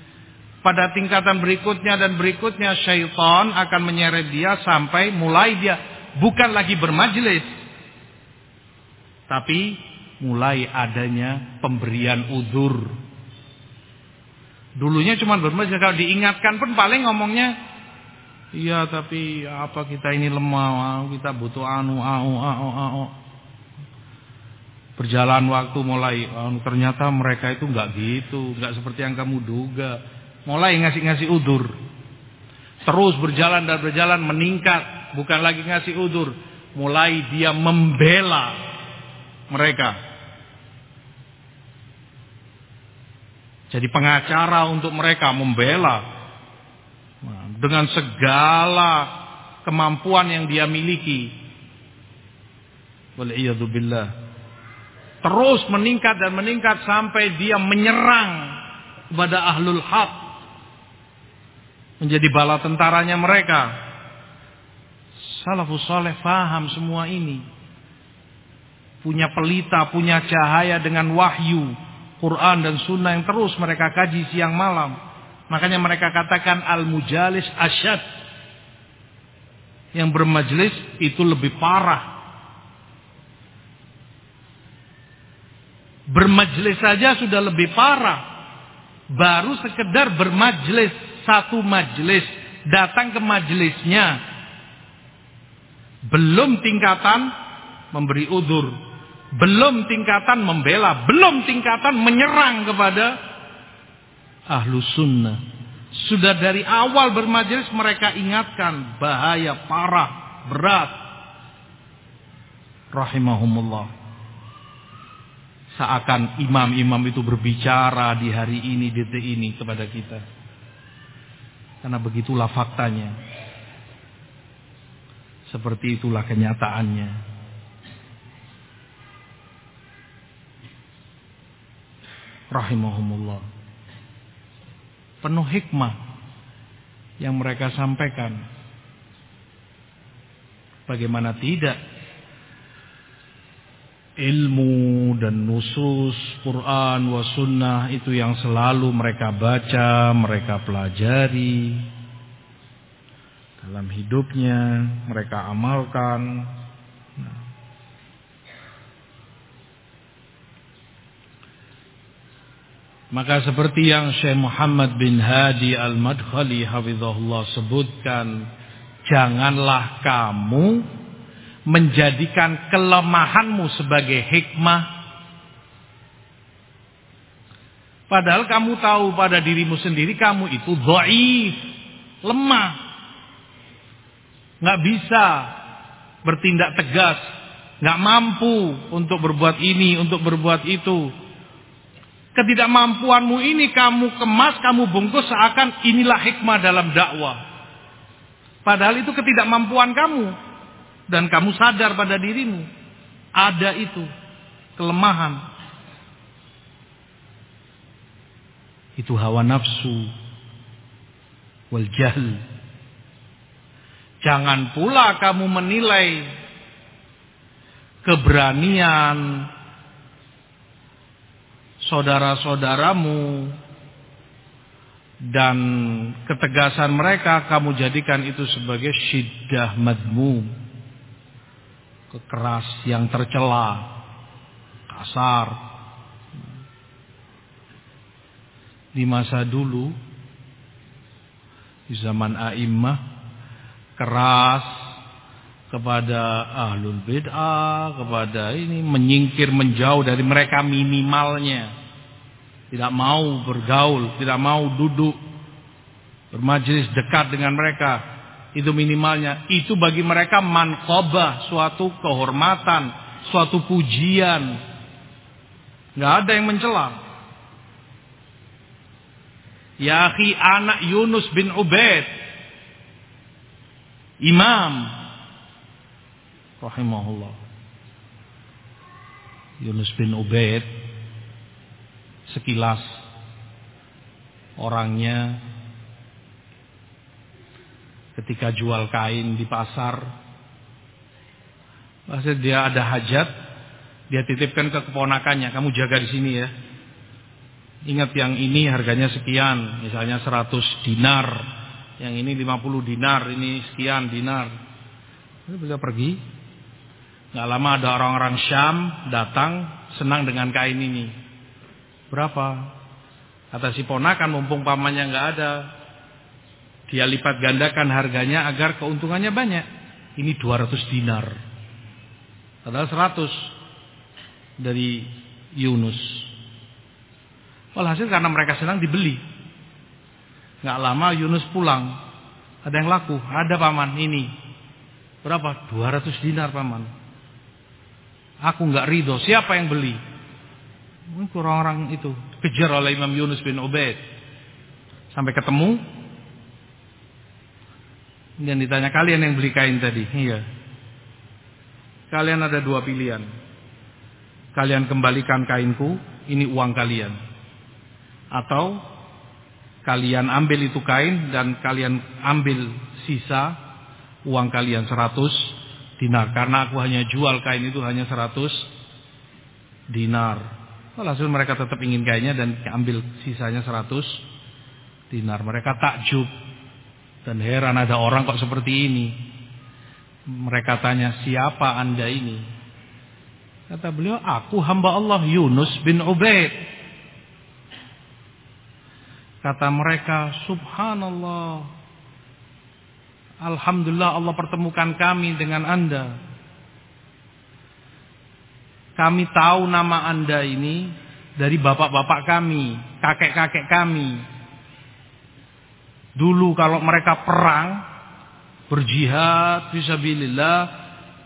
Pada tingkatan berikutnya dan berikutnya syaitan akan menyeret dia sampai mulai dia bukan lagi bermajlis. Tapi mulai adanya pemberian udur. Dulunya cuma bermajlis kalau diingatkan pun paling ngomongnya Iya tapi apa kita ini lemah, kita butuh anu, anu, anu, anu. Berjalan waktu mulai oh, ternyata mereka itu nggak gitu, nggak seperti yang kamu duga. Mulai ngasih-ngasih udur. Terus berjalan dan berjalan meningkat, bukan lagi ngasih udur. Mulai dia membela mereka. Jadi pengacara untuk mereka membela dengan segala kemampuan yang dia miliki. Waliyadzubillah terus meningkat dan meningkat sampai dia menyerang kepada ahlul haq. Menjadi bala tentaranya mereka. Salafus saleh faham semua ini. Punya pelita punya cahaya dengan wahyu Quran dan sunnah yang terus mereka kaji siang malam makanya mereka katakan al mujalis asyad yang bermajlis itu lebih parah Bermajlis saja sudah lebih parah. Baru sekedar bermajlis satu majlis, datang ke majlisnya. Belum tingkatan memberi udur, belum tingkatan membela, belum tingkatan menyerang kepada ahlu sunnah. Sudah dari awal bermajlis mereka ingatkan bahaya parah, berat. Rahimahumullah. Seakan imam-imam itu berbicara di hari ini, detik ini kepada kita. Karena begitulah faktanya. Seperti itulah kenyataannya. Rahimahumullah. Penuh hikmah yang mereka sampaikan. Bagaimana tidak ilmu dan nusus Quran wa sunnah itu yang selalu mereka baca, mereka pelajari dalam hidupnya, mereka amalkan. Nah. Maka seperti yang Syekh Muhammad bin Hadi Al-Madkhali hafizahullah sebutkan, janganlah kamu menjadikan kelemahanmu sebagai hikmah. Padahal kamu tahu pada dirimu sendiri kamu itu dhaif, lemah. nggak bisa bertindak tegas, nggak mampu untuk berbuat ini, untuk berbuat itu. Ketidakmampuanmu ini kamu kemas, kamu bungkus seakan inilah hikmah dalam dakwah. Padahal itu ketidakmampuan kamu. Dan kamu sadar pada dirimu. Ada itu kelemahan. Itu hawa nafsu wal jahl. Jangan pula kamu menilai keberanian saudara-saudaramu dan ketegasan mereka kamu jadikan itu sebagai syiddah madmum kekeras yang tercela, kasar. di masa dulu di zaman a'immah keras kepada ahlul bid'ah, kepada ini menyingkir menjauh dari mereka minimalnya. Tidak mau bergaul, tidak mau duduk bermajlis dekat dengan mereka. Itu minimalnya. Itu bagi mereka manqabah, suatu kehormatan, suatu pujian. Nggak ada yang mencela. Ya akhi anak Yunus bin Ubaid. Imam rahimahullah. Yunus bin Ubaid sekilas orangnya ketika jual kain di pasar. Maksudnya dia ada hajat dia titipkan ke keponakannya kamu jaga di sini ya. Ingat yang ini harganya sekian misalnya 100 dinar yang ini 50 dinar ini sekian dinar. Ini bisa pergi. Gak lama ada orang-orang Syam datang senang dengan kain ini. Berapa? Kata si ponakan mumpung pamannya nggak ada. Dia lipat gandakan harganya agar keuntungannya banyak. Ini 200 dinar. Padahal 100 dari Yunus. Walhasil karena mereka senang dibeli. Nggak lama Yunus pulang. Ada yang laku. Ada paman ini. Berapa? 200 dinar paman. Aku nggak ridho. Siapa yang beli? Mungkin orang-orang itu kejar oleh Imam Yunus bin Ubaid. Sampai ketemu. Dan ditanya kalian yang beli kain tadi. Iya. Kalian ada dua pilihan. Kalian kembalikan kainku. Ini uang kalian. Atau kalian ambil itu kain dan kalian ambil sisa uang kalian seratus dinar karena aku hanya jual kain itu hanya 100 dinar. Lalu mereka tetap ingin kainnya dan ambil sisanya 100 dinar. Mereka takjub dan heran ada orang kok seperti ini. Mereka tanya, "Siapa Anda ini?" Kata beliau, "Aku hamba Allah Yunus bin Ubaid." Kata mereka, "Subhanallah, Alhamdulillah Allah pertemukan kami dengan Anda. Kami tahu nama Anda ini dari bapak-bapak kami, kakek-kakek kami. Dulu kalau mereka perang, berjihad fisabilillah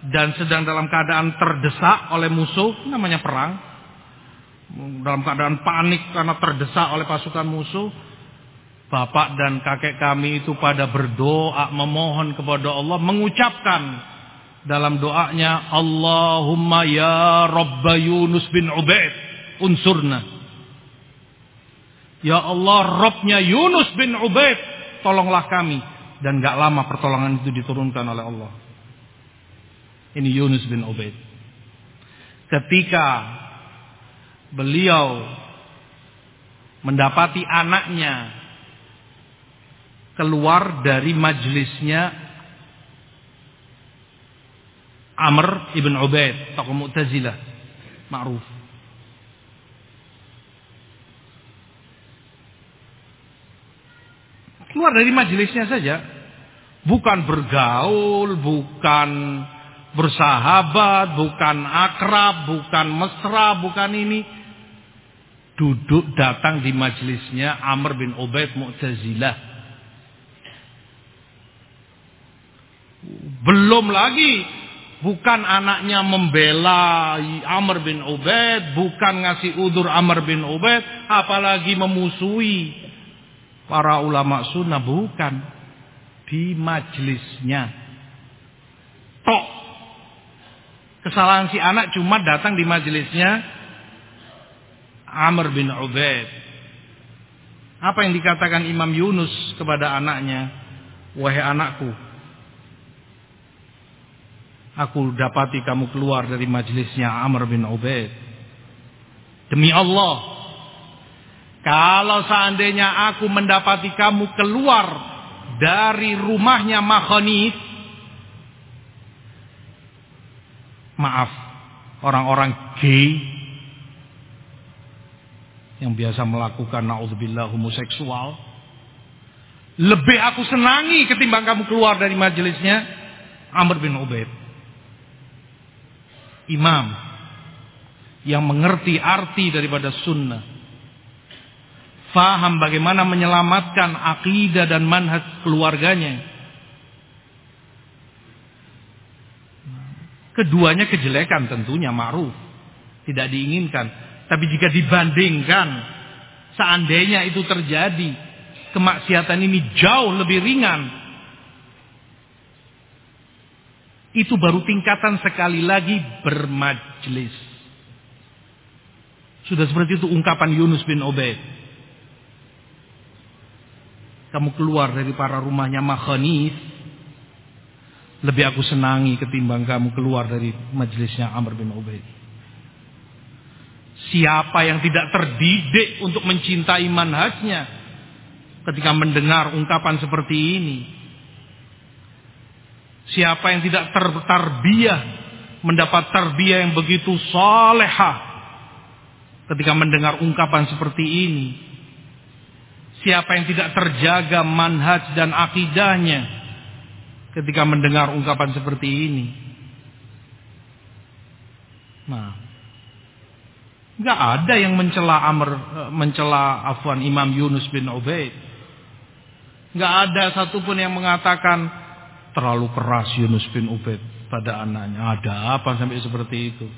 dan sedang dalam keadaan terdesak oleh musuh, namanya perang. Dalam keadaan panik karena terdesak oleh pasukan musuh, Bapak dan kakek kami itu pada berdoa memohon kepada Allah mengucapkan dalam doanya Allahumma ya Rabba Yunus bin Ubaid unsurna. Ya Allah Robnya Yunus bin Ubaid tolonglah kami. Dan gak lama pertolongan itu diturunkan oleh Allah. Ini Yunus bin Ubaid. Ketika beliau mendapati anaknya keluar dari majlisnya Amr ibn Ubaid, tokoh Mu'tazilah, ma'ruf. Keluar dari majlisnya saja, bukan bergaul, bukan bersahabat, bukan akrab, bukan mesra, bukan ini. Duduk datang di majlisnya Amr bin Ubaid Mu'tazilah Belum lagi bukan anaknya membela Amr bin Ubaid, bukan ngasih udur Amr bin Ubaid, apalagi memusuhi para ulama sunnah, bukan. Di majlisnya. Tok. Kesalahan si anak cuma datang di majlisnya Amr bin Ubaid. Apa yang dikatakan Imam Yunus kepada anaknya? Wahai anakku, Aku dapati kamu keluar dari majlisnya Amr bin Ubaid. Demi Allah, kalau seandainya aku mendapati kamu keluar dari rumahnya Makhanif, maaf, orang-orang gay, yang biasa melakukan naudzubillah homoseksual. Lebih aku senangi ketimbang kamu keluar dari majelisnya Amr bin Ubaid. Imam yang mengerti arti daripada sunnah. Faham bagaimana menyelamatkan akidah dan manhaj keluarganya. Keduanya kejelekan tentunya ma'ruf. Tidak diinginkan. Tapi jika dibandingkan, seandainya itu terjadi, kemaksiatan ini jauh lebih ringan. Itu baru tingkatan sekali lagi bermajlis. Sudah seperti itu ungkapan Yunus bin Ubaid. Kamu keluar dari para rumahnya Makhanis. Lebih aku senangi ketimbang kamu keluar dari majelisnya Amr bin Ubaid. Siapa yang tidak terdidik untuk mencintai manhajnya ketika mendengar ungkapan seperti ini? Siapa yang tidak tertarbiyah mendapat tarbiyah yang begitu salehah ketika mendengar ungkapan seperti ini? Siapa yang tidak terjaga manhaj dan akidahnya ketika mendengar ungkapan seperti ini? Nah, Enggak ada yang mencela Amr mencela Afwan Imam Yunus bin Ubaid. Enggak ada satupun yang mengatakan terlalu keras Yunus bin Ubaid pada anaknya. Ada apa sampai seperti itu?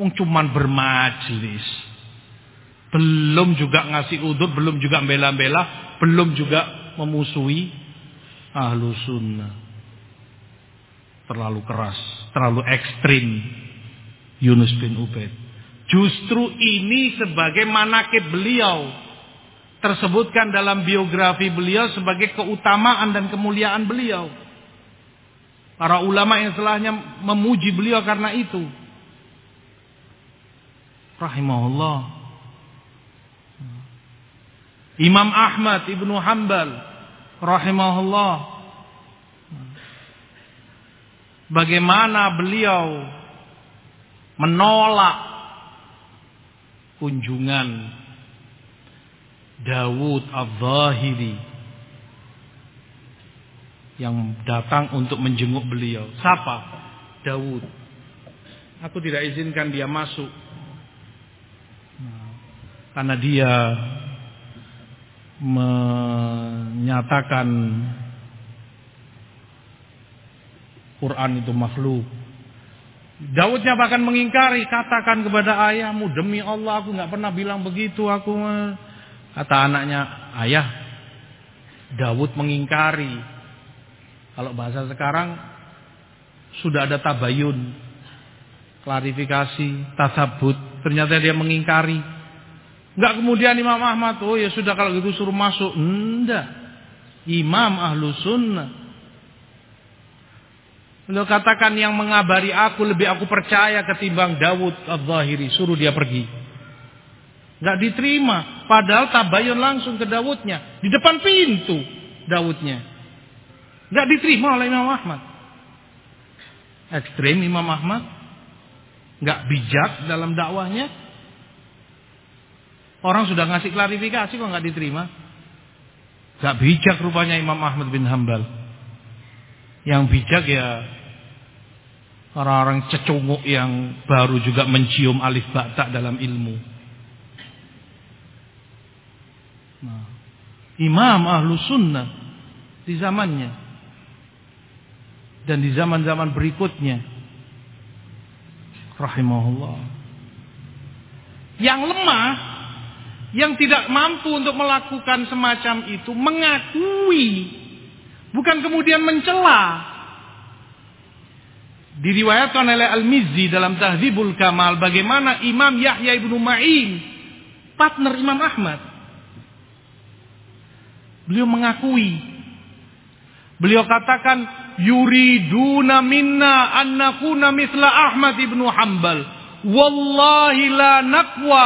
Wong cuman bermajlis. Belum juga ngasih udur, belum juga bela-bela, belum juga memusuhi ahlu sunnah. Terlalu keras, terlalu ekstrim Yunus bin Ubaid. Justru ini sebagai manakib beliau. Tersebutkan dalam biografi beliau sebagai keutamaan dan kemuliaan beliau. Para ulama yang setelahnya memuji beliau karena itu. Rahimahullah. Imam Ahmad ibnu Hambal. Rahimahullah. Bagaimana beliau menolak kunjungan Dawud Al-Zahiri yang datang untuk menjenguk beliau. Siapa? Dawud. Aku tidak izinkan dia masuk. Karena dia menyatakan Quran itu makhluk. Daudnya bahkan mengingkari, katakan kepada ayahmu, demi Allah aku nggak pernah bilang begitu. Aku kata anaknya, ayah, Daud mengingkari. Kalau bahasa sekarang sudah ada tabayun, klarifikasi, tasabut. Ternyata dia mengingkari. Nggak kemudian Imam Ahmad, oh ya sudah kalau gitu suruh masuk. Enggak. Imam ahlu sunnah Beliau katakan yang mengabari aku lebih aku percaya ketimbang Dawud al-Zahiri. Suruh dia pergi. Gak diterima. Padahal tabayun langsung ke Dawudnya. Di depan pintu Dawudnya. Gak diterima oleh Imam Ahmad. Ekstrim Imam Ahmad. Gak bijak dalam dakwahnya. Orang sudah ngasih klarifikasi kok gak diterima. Gak bijak rupanya Imam Ahmad bin Hambal. Yang bijak ya orang-orang cecunguk yang baru juga mencium alif ba'ta dalam ilmu. Nah, imam ahlu sunnah di zamannya dan di zaman-zaman berikutnya rahimahullah yang lemah yang tidak mampu untuk melakukan semacam itu mengakui bukan kemudian mencela Diriwayatkan oleh Al-Mizzi dalam Tahzibul Kamal bagaimana Imam Yahya ibnu Ma'in partner Imam Ahmad. Beliau mengakui. Beliau katakan yuriduna minna an nakuna Ahmad ibnu Hanbal. Wallahi la naqwa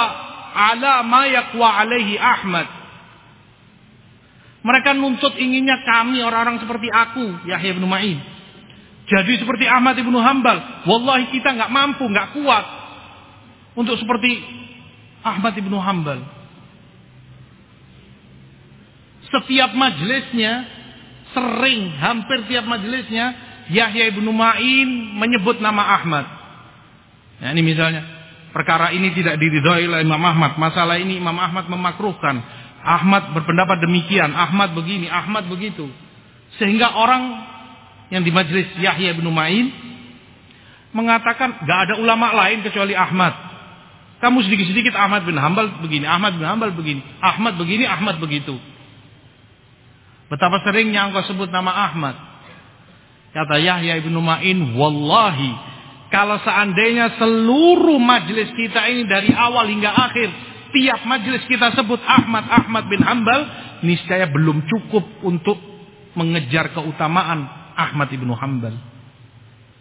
ala ma yaqwa alaihi Ahmad. Mereka nuntut inginnya kami orang-orang seperti aku, Yahya ibnu Ma'in. Jadi seperti Ahmad ibnu Hambal, wallahi kita nggak mampu, nggak kuat untuk seperti Ahmad ibnu Hambal. Setiap majelisnya, sering, hampir tiap majelisnya, Yahya ibnu Ma'in menyebut nama Ahmad. Ya, ini misalnya, perkara ini tidak diridhoi oleh Imam Ahmad. Masalah ini Imam Ahmad memakruhkan. Ahmad berpendapat demikian, Ahmad begini, Ahmad begitu. Sehingga orang yang di majelis Yahya bin Ma'in mengatakan gak ada ulama lain kecuali Ahmad. Kamu sedikit-sedikit Ahmad bin Hambal begini, Ahmad bin Hambal begini, Ahmad begini, Ahmad begitu. Betapa seringnya engkau sebut nama Ahmad. Kata Yahya bin Ma'in, wallahi kalau seandainya seluruh majelis kita ini dari awal hingga akhir tiap majelis kita sebut Ahmad Ahmad bin Hambal, niscaya belum cukup untuk mengejar keutamaan Ahmad ibnu Hambal.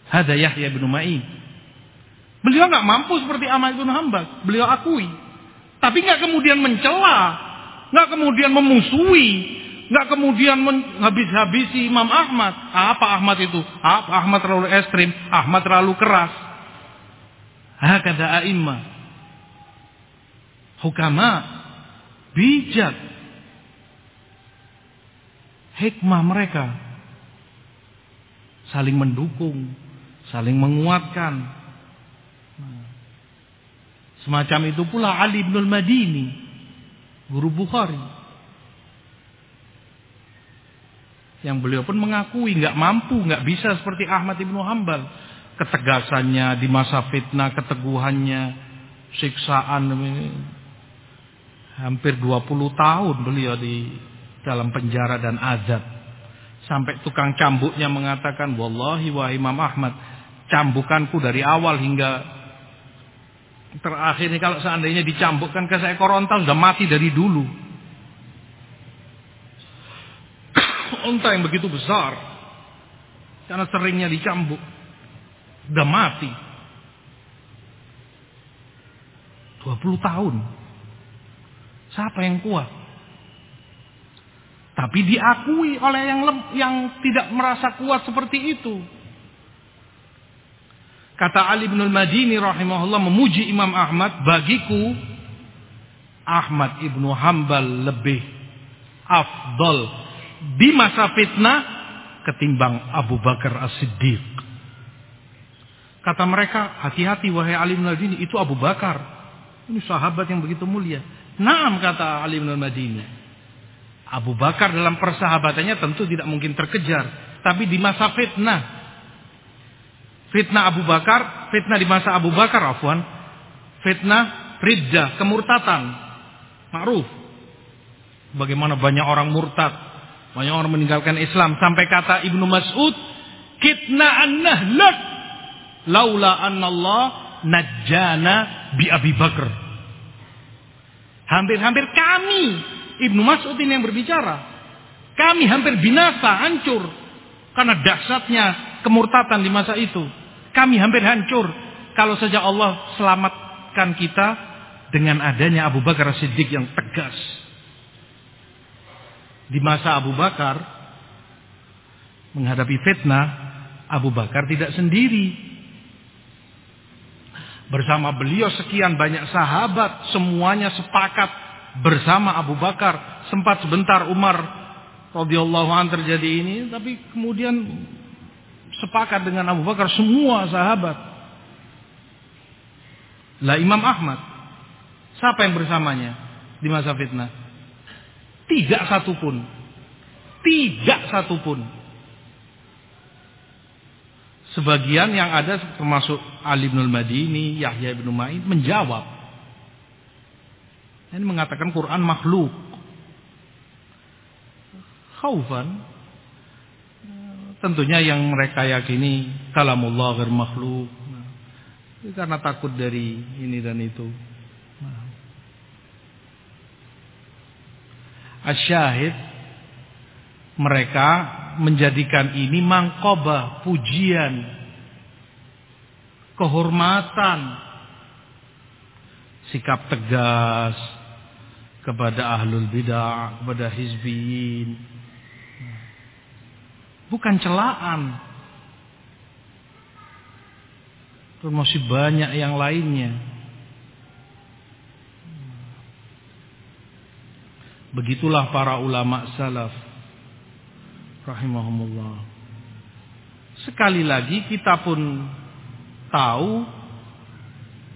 Hada Yahya ibnu Ma'in. Beliau nggak mampu seperti Ahmad ibnu Hambal. Beliau akui. Tapi nggak kemudian mencela, nggak kemudian memusuhi, nggak kemudian menghabis-habisi Imam Ahmad. Apa Ahmad itu? Apa Ahmad terlalu ekstrim? Ahmad terlalu keras. Hakada a'imma. Hukama. Bijak. Hikmah mereka saling mendukung, saling menguatkan. Semacam itu pula Ali bin Madini, guru Bukhari. Yang beliau pun mengakui nggak mampu, nggak bisa seperti Ahmad bin Hambal. Ketegasannya di masa fitnah, keteguhannya, siksaan hampir 20 tahun beliau di dalam penjara dan azab. Sampai tukang cambuknya mengatakan, Wallahi wa Imam Ahmad, cambukanku dari awal hingga terakhir ini kalau seandainya dicambukkan ke seekor onta sudah mati dari dulu. Onta yang begitu besar karena seringnya dicambuk sudah mati. 20 tahun. Siapa yang kuat? Tapi diakui oleh yang yang tidak merasa kuat seperti itu. Kata Ali bin Al-Madini rahimahullah memuji Imam Ahmad, bagiku Ahmad ibnu Hambal lebih afdol di masa fitnah ketimbang Abu Bakar As-Siddiq. Kata mereka, hati-hati wahai Ali bin Al-Madini, itu Abu Bakar. Ini sahabat yang begitu mulia. Naam kata Ali bin Al-Madini. Abu Bakar dalam persahabatannya tentu tidak mungkin terkejar. Tapi di masa fitnah. Fitnah Abu Bakar, fitnah di masa Abu Bakar afwan. Fitnah riddah, kemurtatan. Ma'ruf. Bagaimana banyak orang murtad. Banyak orang meninggalkan Islam. Sampai kata Ibnu Mas'ud. Kitna an-nahlak. Laula Allah najjana bi Abi Bakar. Hampir-hampir kami Ibnu Mas'ud ini yang berbicara. Kami hampir binasa, hancur. Karena dahsyatnya kemurtatan di masa itu. Kami hampir hancur. Kalau saja Allah selamatkan kita dengan adanya Abu Bakar Siddiq yang tegas. Di masa Abu Bakar menghadapi fitnah, Abu Bakar tidak sendiri. Bersama beliau sekian banyak sahabat, semuanya sepakat bersama Abu Bakar. Sempat sebentar Umar radhiyallahu an terjadi ini, tapi kemudian sepakat dengan Abu Bakar semua sahabat. Lah Imam Ahmad, siapa yang bersamanya di masa fitnah? Tidak satupun. Tidak satupun. Sebagian yang ada termasuk Ali bin Madini, Yahya bin Ma'in menjawab ini mengatakan Quran makhluk. Khaufan. Tentunya yang mereka yakini kalamullah ghair makhluk. Karena takut dari ini dan itu. Asyahid mereka menjadikan ini mangkobah, pujian, kehormatan, sikap tegas, kepada ahlul bidah, kepada hizbiyin. Bukan celaan. Dan masih banyak yang lainnya. Begitulah para ulama salaf rahimahumullah. Sekali lagi kita pun tahu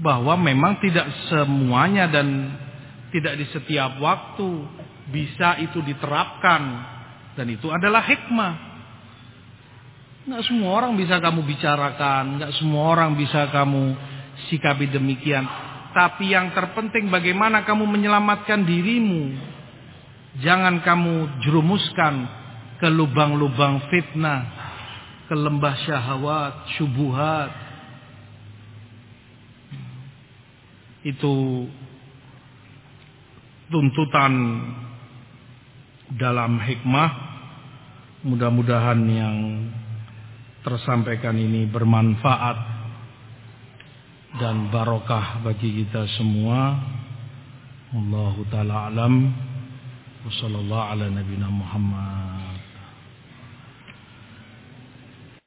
bahwa memang tidak semuanya dan tidak di setiap waktu bisa itu diterapkan dan itu adalah hikmah. Nggak semua orang bisa kamu bicarakan, nggak semua orang bisa kamu sikapi demikian. Tapi yang terpenting bagaimana kamu menyelamatkan dirimu. Jangan kamu jerumuskan ke lubang-lubang fitnah, ke lembah syahwat, syubuhat. Itu tuntutan dalam hikmah. Mudah-mudahan yang tersampaikan ini bermanfaat dan barokah bagi kita semua. Allah taala alam. Wassallallahu ala nabiyina Muhammad.